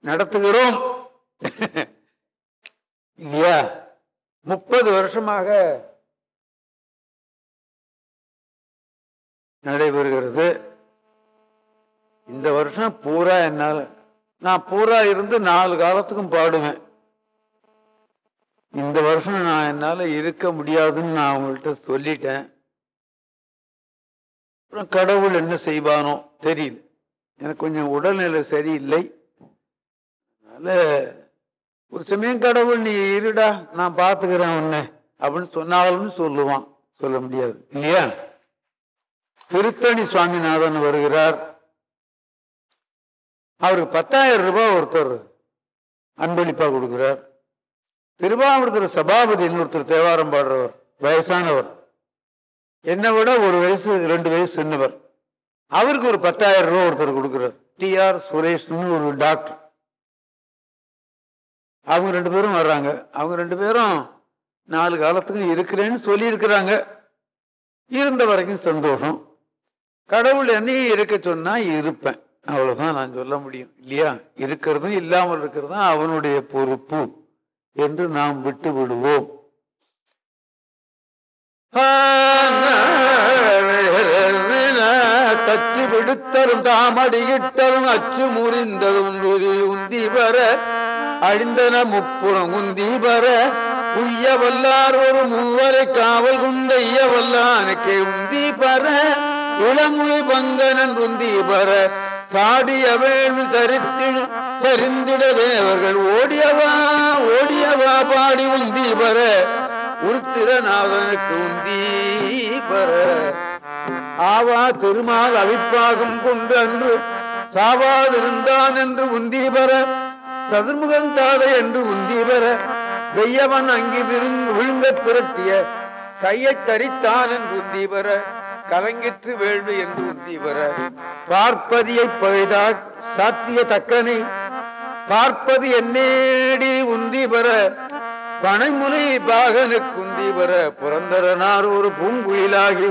நடத்துகிறோம். இல்லையா? முப்பது வருஷமாக நடைபெறுகிறது. இந்த வருஷம் பூரா என்னால நான் பூரா இருந்து நாலு காலத்துக்கும் பாடுவேன். இந்த வருஷம் நான் என்னால இருக்க முடியாதுன்னு நான் அவங்கள்ட்ட சொல்லிட்டேன். அப்புறம் கடவுள் என்ன செய்வானோ தெரியல. எனக்கு கொஞ்சம் உடல்நிலை சரியில்லை. அதனால ஒரு சமயம் கடவுள் நீ இருடா நான் பார்த்துக்கிறேன் உன்னை அப்படின்னு சொன்னாலும் சொல்லுவான். சொல்ல முடியாது. இல்லையா? திருத்தணி சுவாமிநாதன் வருகிறார். அவருக்கு பத்தாயிரம் ரூபாய் ஒருத்தர் அன்பளிப்பா கொடுக்கிறார். திருவாவூர்தர் சபாபதி ஒருத்தர் தேவாரம் பாடுறவர் வயசானவர். என்னை விட ஒரு வயசு ரெண்டு வயசு சின்னவர். அவருக்கு ஒரு பத்தாயிரம் ரூபாய் ஒருத்தர் கொடுக்கிறார். டி ஆர் சுரேஷ்னு ஒரு டாக்டர். அவங்க ரெண்டு பேரும் வர்றாங்க. அவங்க ரெண்டு பேரும் நாலு காலத்துக்கும் இருக்கிறேன்னு சொல்லியிருக்கிறாங்க. இருந்த வரைக்கும் சந்தோஷம். கடவுள் என்னையும் இருக்க சொன்னா இருப்பேன். அவ்வளவுதான் நான் சொல்ல முடியும். இல்லையா? இருக்கிறதும் இல்லாமல் இருக்கிறதும் அவனுடைய பொறுப்பு என்று நாம் விட்டு விடுவோம். தச்சு விடுத்தரும் தாமடியிட்டரும் அச்சு முறிந்ததும் உந்தி வர அழிந்தன முப்புறம் உந்தி வர உய்ய வல்லார் ஒரு மூவரை காவல் குண்டைய வல்லானுக்கு உந்தி பர இளமுய் பங்கனன் உந்தி பர பாடியவள் வேள்வி சரிந்திட தேவர்கள் ஓடியவா ஓடியவா பாடி உந்தி பர உருத்திரநாதனுக்கு உந்தி பர ஆவா திருமால் அவிப்பாகம் கொண்டு அன்று சாவாதிருந்தான் என்று உந்தி பெற சதுர்முகன் தாதை என்று உந்தி பெற வெய்யவன் அங்கி விழுங்க திரட்டிய கையை தரித்தான் என்று உந்தி பெற கலங்கிற்று வேள்வி என்று உந்தி பார்ப்பதியை பழுதாட் சாத்திய தக்கனை பார்ப்பது என்னேடி உந்தி பெற பனைமுனை பாகனுக்கு உந்தி பெற புரந்தரனார் ஒரு பூங்குயிலாகி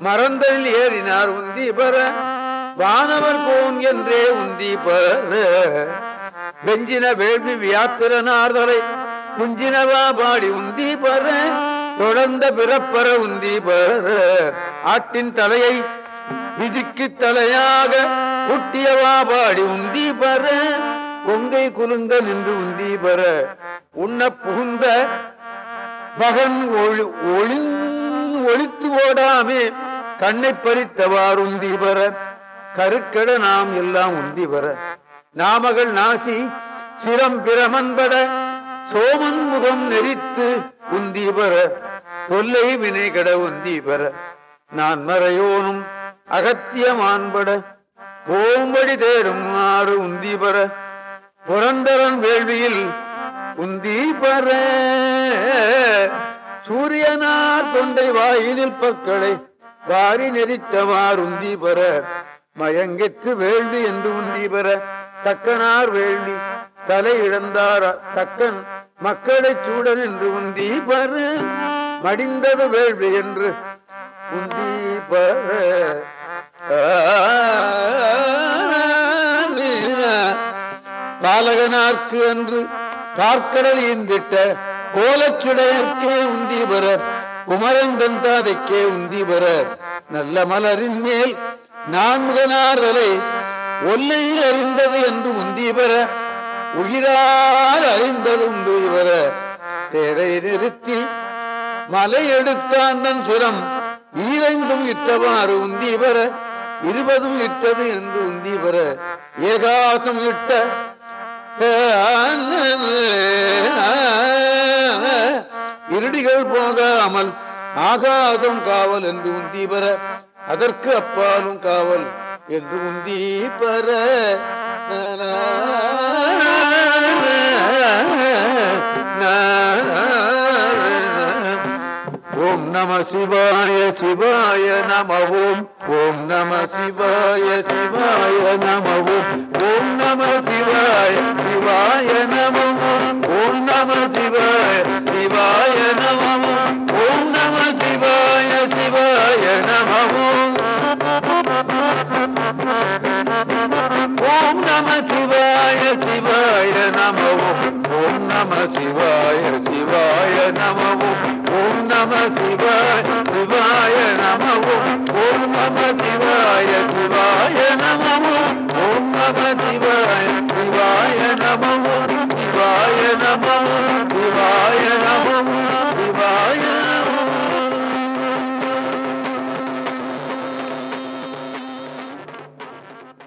மறந்தல் ஏறினார் உந்தி பெற வானவர் போன் என்றே உந்தி பெற வெஞ்சின வேள்வி வியாத்திரனார்தலை குஞ்சினவா பாடி உந்தி பெற தொடர்ந்த பிறப்பற உந்தி பெற ஆட்டின் தலையை விதிக்கு தலையாக குட்டியவா பாடி உந்தி பெற கொங்கை குலுங்க நின்று உந்தி பெற உண்ண புகுந்த மகன் ஒளி ஒளி ஒளித்து ஓடாமே கண்ணை பறித்தவாறு உந்தி பெற கருக்கட நாம் எல்லாம் உந்தி பெற நாமகள் நாசி சிரம் பிரமன்பட சோமன் முகம் நெறித்து உந்தி பெற தொல்லை வினைகட கடவுந்தி பெற நான் மறையோனும் அகத்தியமான்பட போம்படி தேடும் ஆறு உந்தி பெற புரந்தரன் வேள்வியில் உந்தி பெற சூரியனார் தொண்டை வாயிலில் பற்களை வாரி நெறித்தவார் உந்தி பெற மயங்கெற்று வேள்வி என்று உந்தி பெற தக்கனார் வேள்வி தலை இழந்தார். தக்கன் மக்களை சூடன் என்று உந்தி பெற மடிந்தது வேள்வி என்று உந்தி பெற பாலகனார்க்கு என்று பார்க்கடல் ஈந்திட்ட கோலச்சுடையர்க்கே உந்தி பெற குமரன் தந்தாதைக்கே உந்தி பெற நல்ல மலரின் மேல் நான்முகனாரலை ஒல்லையில் அறிந்தது என்று உந்தி பெற உயிரால் அறிந்தது உண்டு இவர. தேரை நிறுத்தி மலை எடுத்தான் சுரம் ஈரைந்தும் இட்டவாறு உந்தி பெற இருபதும் இட்டது என்று உந்தி பெற ஏகாசம் இட்ட இருடிகள் போகாமல் ஆகாதம் காவல் என்று உந்தி பெற அதற்கு அப்பாலும் காவல் என்று உந்தி பெற. நான் நம சிவாய சிவாய நம ஓம் ஓம் நம சிவாய சிவாய நம ஓம் ஓம் நம சிவாய சிவாய நம ஓம் ஓம் நம சிவாய சிவாய நம ஓம் ஓம் நம சிவாய சிவாய நம ஓம் நம சிவாய சிவாய நமவும் ஓம் நம சிவாய சிவாய நமவும் ஓம் நம சிவாய சிவாய நமவும் ஓம் நம சிவாய சிவாய நமவும் சிவாய நமவும் சிவாய நமவும்